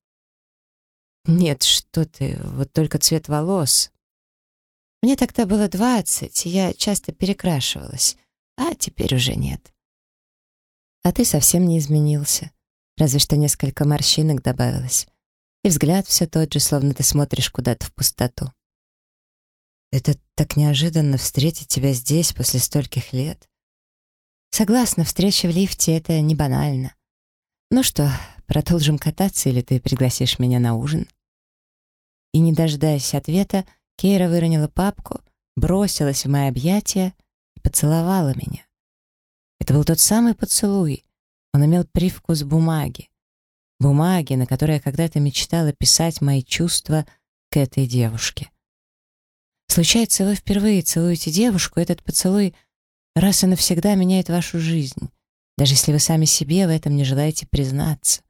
Speaker 1: «Нет, что ты, вот только цвет волос. Мне тогда было двадцать, я часто перекрашивалась, а теперь уже нет. А ты совсем не изменился, разве что несколько морщинок добавилось. И взгляд все тот же, словно ты смотришь куда-то в пустоту. Это так неожиданно встретить тебя здесь после стольких лет. Согласна, встреча в лифте — это не банально. Ну что, продолжим кататься или ты пригласишь меня на ужин? И, не дожидаясь ответа, Кейра выронила папку, бросилась в мои объятия и поцеловала меня. Это был тот самый поцелуй. Он имел привкус бумаги. Бумаги, на которой я когда-то мечтала писать мои чувства к этой девушке. Случается, вы впервые целуете девушку, этот поцелуй раз и навсегда меняет вашу жизнь, даже если вы сами себе в этом не желаете признаться.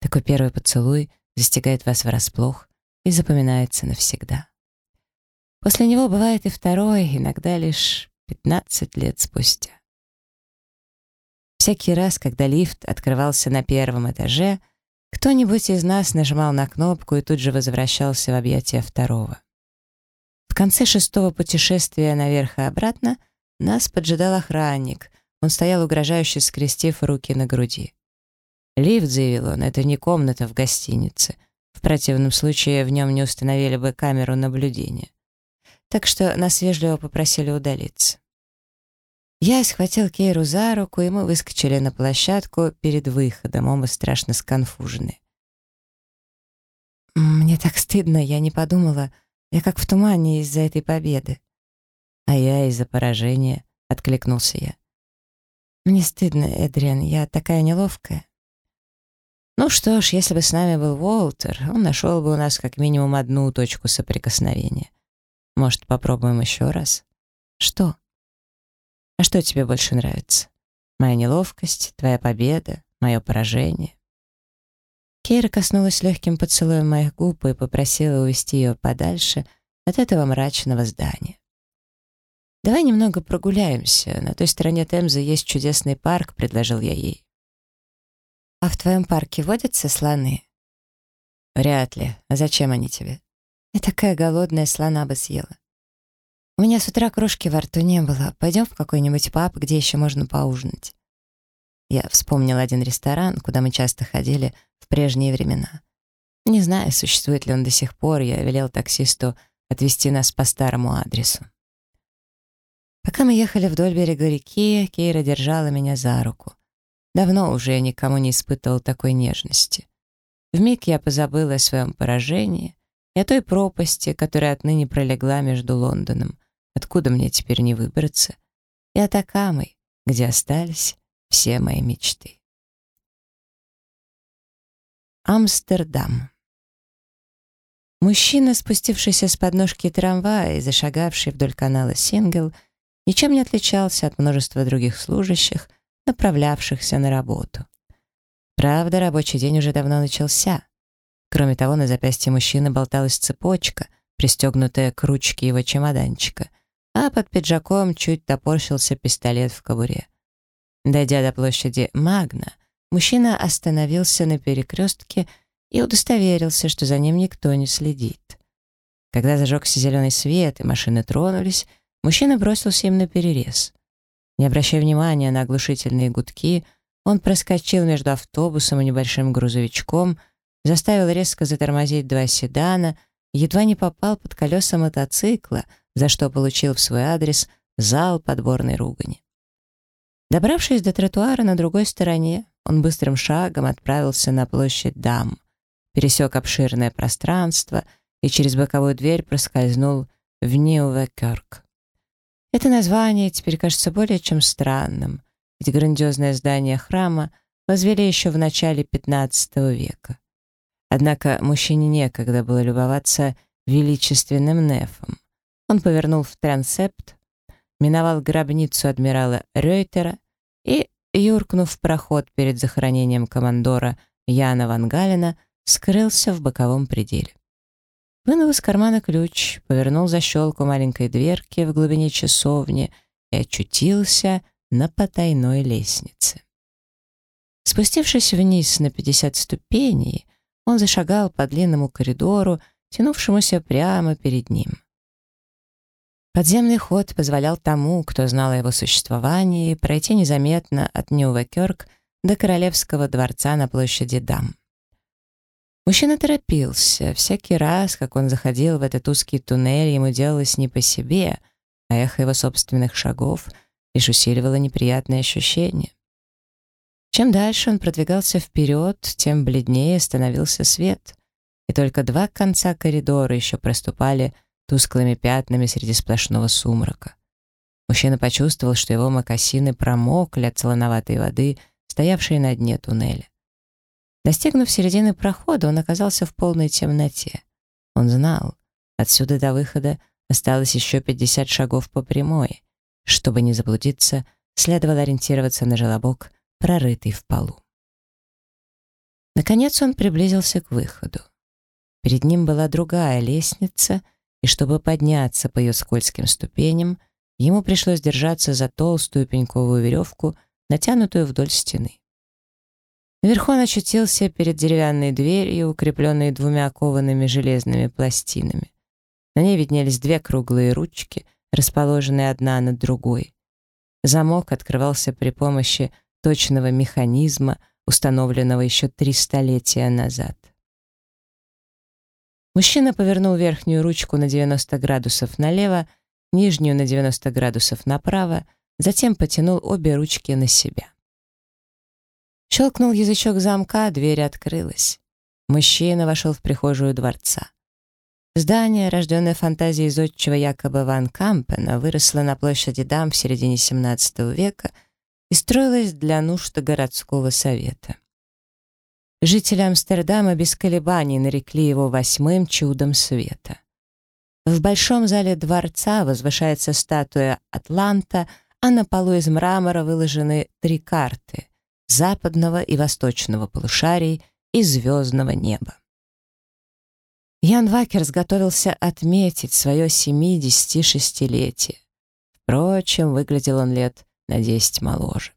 Speaker 1: Такой первый поцелуй застигает вас врасплох и запоминается навсегда. После него бывает и второй, иногда лишь 15 лет спустя. Всякий раз, когда лифт открывался на первом этаже, кто-нибудь из нас нажимал на кнопку и тут же возвращался в объятия второго. В конце шестого путешествия наверх и обратно нас поджидал охранник. Он стоял угрожающе скрестив руки на груди. «Лифт», — заявил он, — «это не комната в гостинице. В противном случае в нем не установили бы камеру наблюдения. Так что нас вежливо попросили удалиться». Я схватил Кейру за руку, и мы выскочили на площадку перед выходом, оба страшно сконфужены. «Мне так стыдно, я не подумала», я как в тумане из-за этой победы. А я из-за поражения, — откликнулся я. Мне стыдно, Эдриан, я такая неловкая. Ну что ж, если бы с нами был Уолтер, он нашел бы у нас как минимум одну точку соприкосновения. Может, попробуем еще раз? Что? А что тебе больше нравится? Моя неловкость, твоя победа, мое поражение? Кейра коснулась легким поцелуем моих губ и попросила увести ее подальше от этого мрачного здания. «Давай немного прогуляемся. На той стороне Темзы есть чудесный парк», — предложил я ей. «А в твоем парке водятся слоны?» «Вряд ли. А зачем они тебе?» «Я такая голодная, слона бы съела». «У меня с утра крошки во рту не было. Пойдем в какой-нибудь паб, где еще можно поужинать». Я вспомнил один ресторан, куда мы часто ходили в прежние времена. Не знаю, существует ли он до сих пор, я велел таксисту отвезти нас по старому адресу. Пока мы ехали вдоль берега реки, Кейра держала меня за руку. Давно уже я никому не испытывал такой нежности. Вмиг я позабыла о своем поражении и о той пропасти, которая отныне пролегла между Лондоном, откуда мне теперь не выбраться, и Атакамой, где остались все мои мечты. Амстердам. Мужчина, спустившийся с подножки трамвая и зашагавший вдоль канала Сингл, ничем не отличался от множества других служащих, направлявшихся на работу. Правда, рабочий день уже давно начался. Кроме того, на запястье мужчины болталась цепочка, пристегнутая к ручке его чемоданчика, а под пиджаком чуть топорщился пистолет в кобуре. Дойдя до площади Магна, мужчина остановился на перекрестке и удостоверился, что за ним никто не следит. Когда зажегся зеленый свет и машины тронулись, мужчина бросился им на перерез. Не обращая внимания на оглушительные гудки, он проскочил между автобусом и небольшим грузовичком, заставил резко затормозить два седана, едва не попал под колеса мотоцикла, за что получил в свой адрес зал подборной ругани. Добравшись до тротуара на другой стороне, он быстрым шагом отправился на площадь Дам, пересек обширное пространство и через боковую дверь проскользнул в Ньювекерк. Это название теперь кажется более чем странным, ведь грандиозное здание храма возвели еще в начале XV века. Однако мужчине некогда было любоваться величественным нефом. Он повернул в трансепт, миновал гробницу адмирала Рейтера и, юркнув в проход перед захоронением командора Яна Вангалина, скрылся в боковом пределе. Вынул из кармана ключ, повернул защелку маленькой дверки в глубине часовни и очутился на потайной лестнице. Спустившись вниз на 50 ступеней, он зашагал по длинному коридору, тянувшемуся прямо перед ним. Подземный ход позволял тому, кто знал о его существовании, пройти незаметно от Ньювекерк до Королевского дворца на площади Дам. Мужчина торопился. Всякий раз, как он заходил в этот узкий туннель, ему делалось не по себе, а эхо его собственных шагов лишь усиливало неприятные ощущения. Чем дальше он продвигался вперед, тем бледнее становился свет, и только два конца коридора еще проступали тусклыми пятнами среди сплошного сумрака. Мужчина почувствовал, что его мокасины промокли от солоноватой воды, стоявшей на дне туннеля. Достигнув середины прохода, он оказался в полной темноте. Он знал, отсюда до выхода осталось еще 50 шагов по прямой. Чтобы не заблудиться, следовало ориентироваться на желобок, прорытый в полу. Наконец он приблизился к выходу. Перед ним была другая лестница, и чтобы подняться по ее скользким ступеням, ему пришлось держаться за толстую пеньковую веревку, натянутую вдоль стены. Наверху он очутился перед деревянной дверью, укрепленной двумя коваными железными пластинами. На ней виднелись две круглые ручки, расположенные одна над другой. Замок открывался при помощи точного механизма, установленного еще три столетия назад. Мужчина повернул верхнюю ручку на 90 градусов налево, нижнюю на 90 градусов направо, затем потянул обе ручки на себя. Щелкнул язычок замка, дверь открылась. Мужчина вошел в прихожую дворца. Здание, рожденное фантазией зодчего якобы Ван Кампена, выросло на площади Дам в середине XVII века и строилось для нужд городского совета. Жители Амстердама без колебаний нарекли его восьмым чудом света. В большом зале дворца возвышается статуя Атланта, а на полу из мрамора выложены три карты — западного и восточного полушарий и звездного неба. Ян Вакерс готовился отметить свое 76-летие. Впрочем, выглядел он лет на 10 моложе.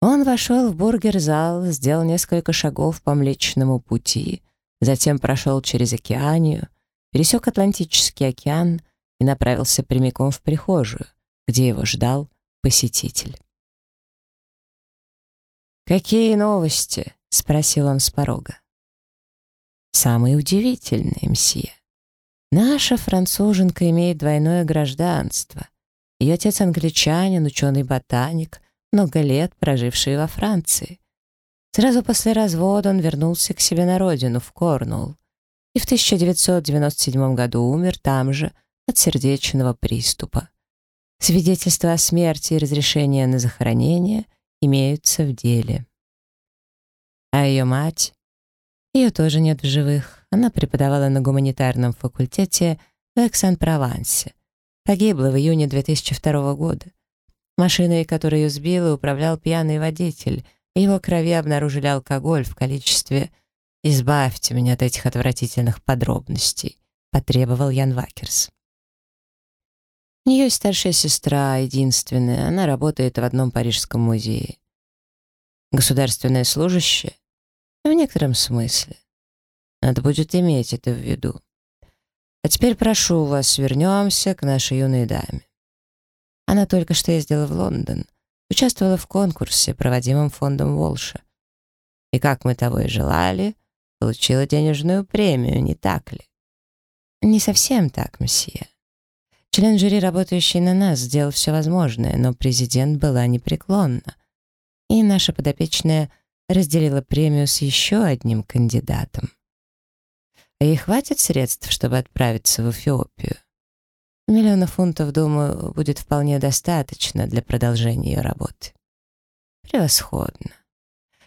Speaker 1: Он вошел в бургер-зал, сделал несколько шагов по Млечному пути, затем прошел через океанию, пересек Атлантический океан и направился прямиком в прихожую, где его ждал посетитель. «Какие новости?» — спросил он с порога. «Самые удивительные, мсье. Наша француженка имеет двойное гражданство. Ее отец англичанин, ученый-ботаник, много лет проживший во Франции. Сразу после развода он вернулся к себе на родину, в Корнуолл, и в 1997 году умер там же от сердечного приступа. Свидетельства о смерти и разрешения на захоронение имеются в деле. А ее мать? Ее тоже нет в живых. Она преподавала на гуманитарном факультете в Эксан-Провансе. Погибла в июне 2002 года. Машиной, которая ее сбила, управлял пьяный водитель. Его крови обнаружили алкоголь в количестве «Избавьте меня от этих отвратительных подробностей», — потребовал Ян Вакерс. У нее есть старшая сестра, единственная. Она работает в одном парижском музее. Государственное служащее? В некотором смысле. Надо будет иметь это в виду. А теперь прошу вас, вернемся к нашей юной даме. Она только что ездила в Лондон, участвовала в конкурсе, проводимом фондом Волша. И, как мы того и желали, получила денежную премию, не так ли? Не совсем так, месье. Член жюри, работающий на нас, сделал все возможное, но президент была непреклонна. И наша подопечная разделила премию с еще одним кандидатом. Ей хватит средств, чтобы отправиться в Эфиопию. Миллиона фунтов, думаю, будет вполне достаточно для продолжения ее работы. Превосходно.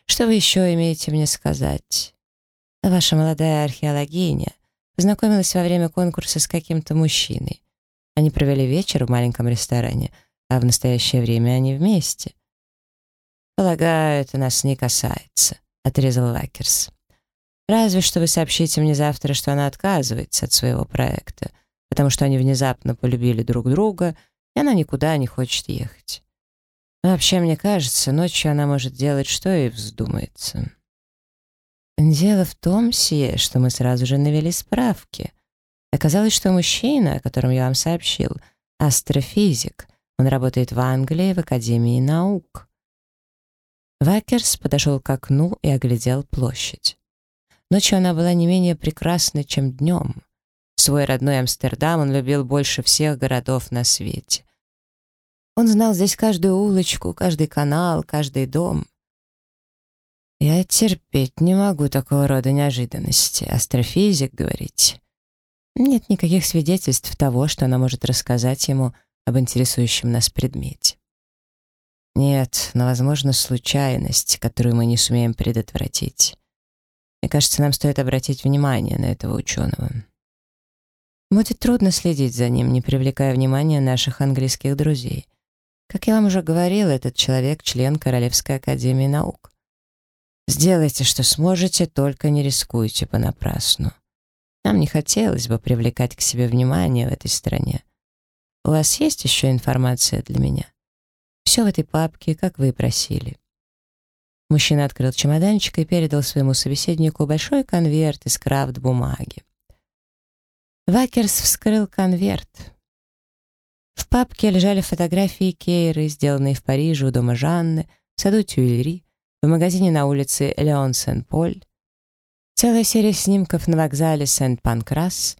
Speaker 1: Что вы еще имеете мне сказать? Ваша молодая археологиня познакомилась во время конкурса с каким-то мужчиной. Они провели вечер в маленьком ресторане, а в настоящее время они вместе. «Полагаю, это нас не касается», — отрезал Лакерс. «Разве что вы сообщите мне завтра, что она отказывается от своего проекта потому что они внезапно полюбили друг друга, и она никуда не хочет ехать. Вообще, мне кажется, ночью она может делать, что ей вздумается. Дело в том, Сие, что мы сразу же навели справки. Оказалось, что мужчина, о котором я вам сообщил, астрофизик. Он работает в Англии в Академии наук. Вакерс подошел к окну и оглядел площадь. Ночью она была не менее прекрасна, чем днем. Свой родной Амстердам он любил больше всех городов на свете. Он знал здесь каждую улочку, каждый канал, каждый дом. Я терпеть не могу такого рода неожиданности. Астрофизик, говорите? Нет никаких свидетельств того, что она может рассказать ему об интересующем нас предмете. Нет, но, возможно, случайность, которую мы не сумеем предотвратить. Мне кажется, нам стоит обратить внимание на этого ученого. Будет трудно следить за ним, не привлекая внимания наших английских друзей. Как я вам уже говорил, этот человек — член Королевской академии наук. Сделайте, что сможете, только не рискуйте понапрасну. Нам не хотелось бы привлекать к себе внимание в этой стране. У вас есть еще информация для меня? Все в этой папке, как вы и просили. Мужчина открыл чемоданчик и передал своему собеседнику большой конверт из крафт-бумаги. Вакерс вскрыл конверт. В папке лежали фотографии Кейры, сделанные в Париже у дома Жанны, в саду Тюильри, в магазине на улице Леон Сен-Поль, целая серия снимков на вокзале Сент-Панкрас,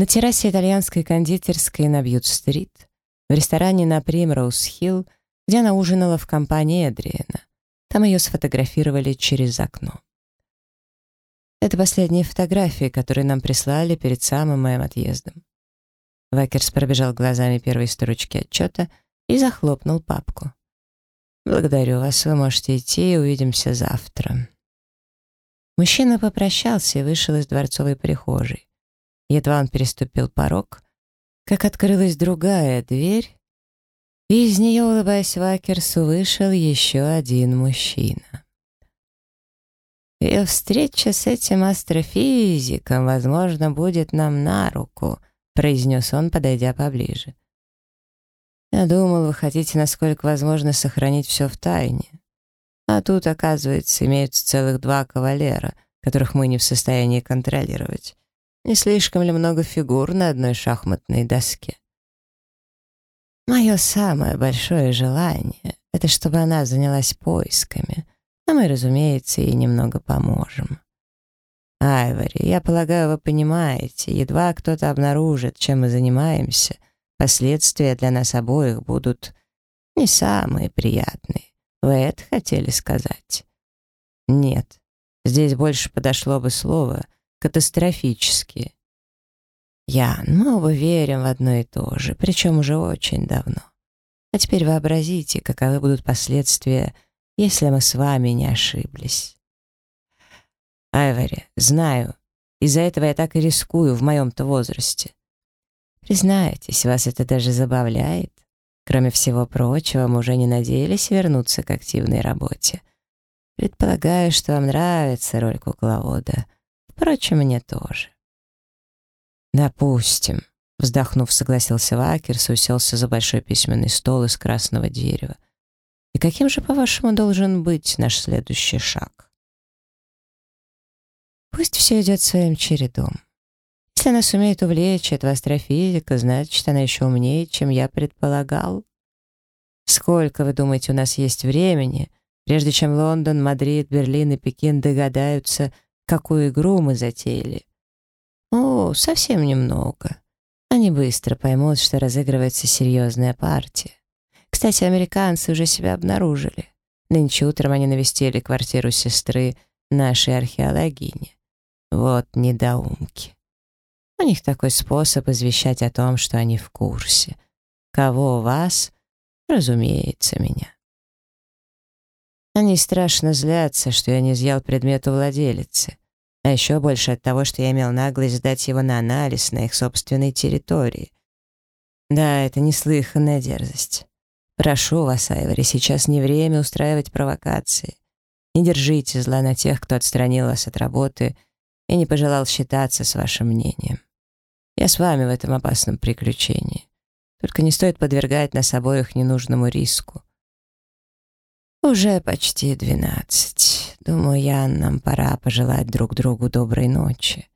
Speaker 1: на террасе итальянской кондитерской на Бьют-стрит, в ресторане на Примроуз-Хилл, где она ужинала в компании Эдриена. Там ее сфотографировали через окно. Это последние фотографии, которые нам прислали перед самым моим отъездом. Вакерс пробежал глазами первые строчки отчета и захлопнул папку. «Благодарю вас, вы можете идти, и увидимся завтра». Мужчина попрощался и вышел из дворцовой прихожей. Едва он переступил порог, как открылась другая дверь, и из нее, улыбаясь Вакерсу, вышел еще один мужчина. Ее встреча с этим астрофизиком, возможно, будет нам на руку, произнес он, подойдя поближе. Я думал, вы хотите, насколько возможно, сохранить все в тайне. А тут, оказывается, имеются целых два кавалера, которых мы не в состоянии контролировать. Не слишком ли много фигур на одной шахматной доске? Мое самое большое желание — это чтобы она занялась поисками, а мы, разумеется, ей немного поможем. Айвори, я полагаю, вы понимаете, едва кто-то обнаружит, чем мы занимаемся, последствия для нас обоих будут не самые приятные. Вы это хотели сказать? Нет, здесь больше подошло бы слово «катастрофические». Ян, мы оба верим в одно и то же, причем уже очень давно. А теперь вообразите, каковы будут последствия, если мы с вами не ошиблись. Айвори, знаю, из-за этого я так и рискую в моем-то возрасте. Признайтесь, вас это даже забавляет. Кроме всего прочего, мы уже не надеялись вернуться к активной работе. Предполагаю, что вам нравится роль кукловода. Впрочем, мне тоже. «Допустим», — вздохнув, согласился Вакерс и уселся за большой письменный стол из красного дерева. «И каким же, по-вашему, должен быть наш следующий шаг?» «Пусть все идет своим чередом. Если она сумеет увлечь этого астрофизика, значит, она еще умнее, чем я предполагал. Сколько, вы думаете, у нас есть времени, прежде чем Лондон, Мадрид, Берлин и Пекин догадаются, какую игру мы затеяли?» О, совсем немного. Они быстро поймут, что разыгрывается серьезная партия. Кстати, американцы уже себя обнаружили. Нынче утром они навестили квартиру сестры нашей археологини. Вот недоумки. У них такой способ извещать о том, что они в курсе. Кого вас? Разумеется, меня. Они страшно злятся, что я не изъял предмет у владелицы. А еще больше от того, что я имел наглость сдать его на анализ на их собственной территории. Да, это неслыханная дерзость. Прошу вас, Айвори, сейчас не время устраивать провокации. Не держите зла на тех, кто отстранил вас от работы и не пожелал считаться с вашим мнением. Я с вами в этом опасном приключении. Только не стоит подвергать нас обоих ненужному риску. Уже почти двенадцать. Думаю, Ян, нам пора пожелать друг другу доброй ночи.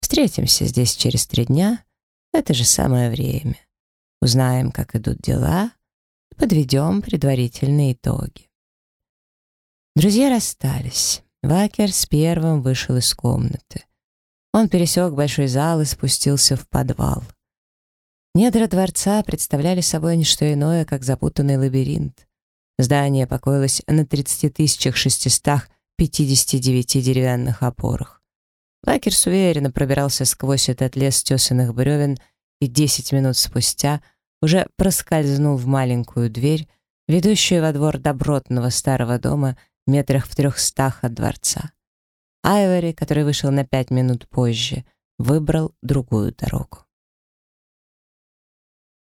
Speaker 1: Встретимся здесь через три дня. Это же самое время. Узнаем, как идут дела, подведем предварительные итоги. Друзья расстались. Вакер с первым вышел из комнаты. Он пересек большой зал и спустился в подвал. Недра дворца представляли собой не что иное, как запутанный лабиринт. Здание покоилось на 30 659 деревянных опорах. Лакерс уверенно пробирался сквозь этот лес тесанных бревен и 10 минут спустя уже проскользнул в маленькую дверь, ведущую во двор добротного старого дома метрах в трехстах от дворца. Айвори, который вышел на пять минут позже, выбрал другую дорогу.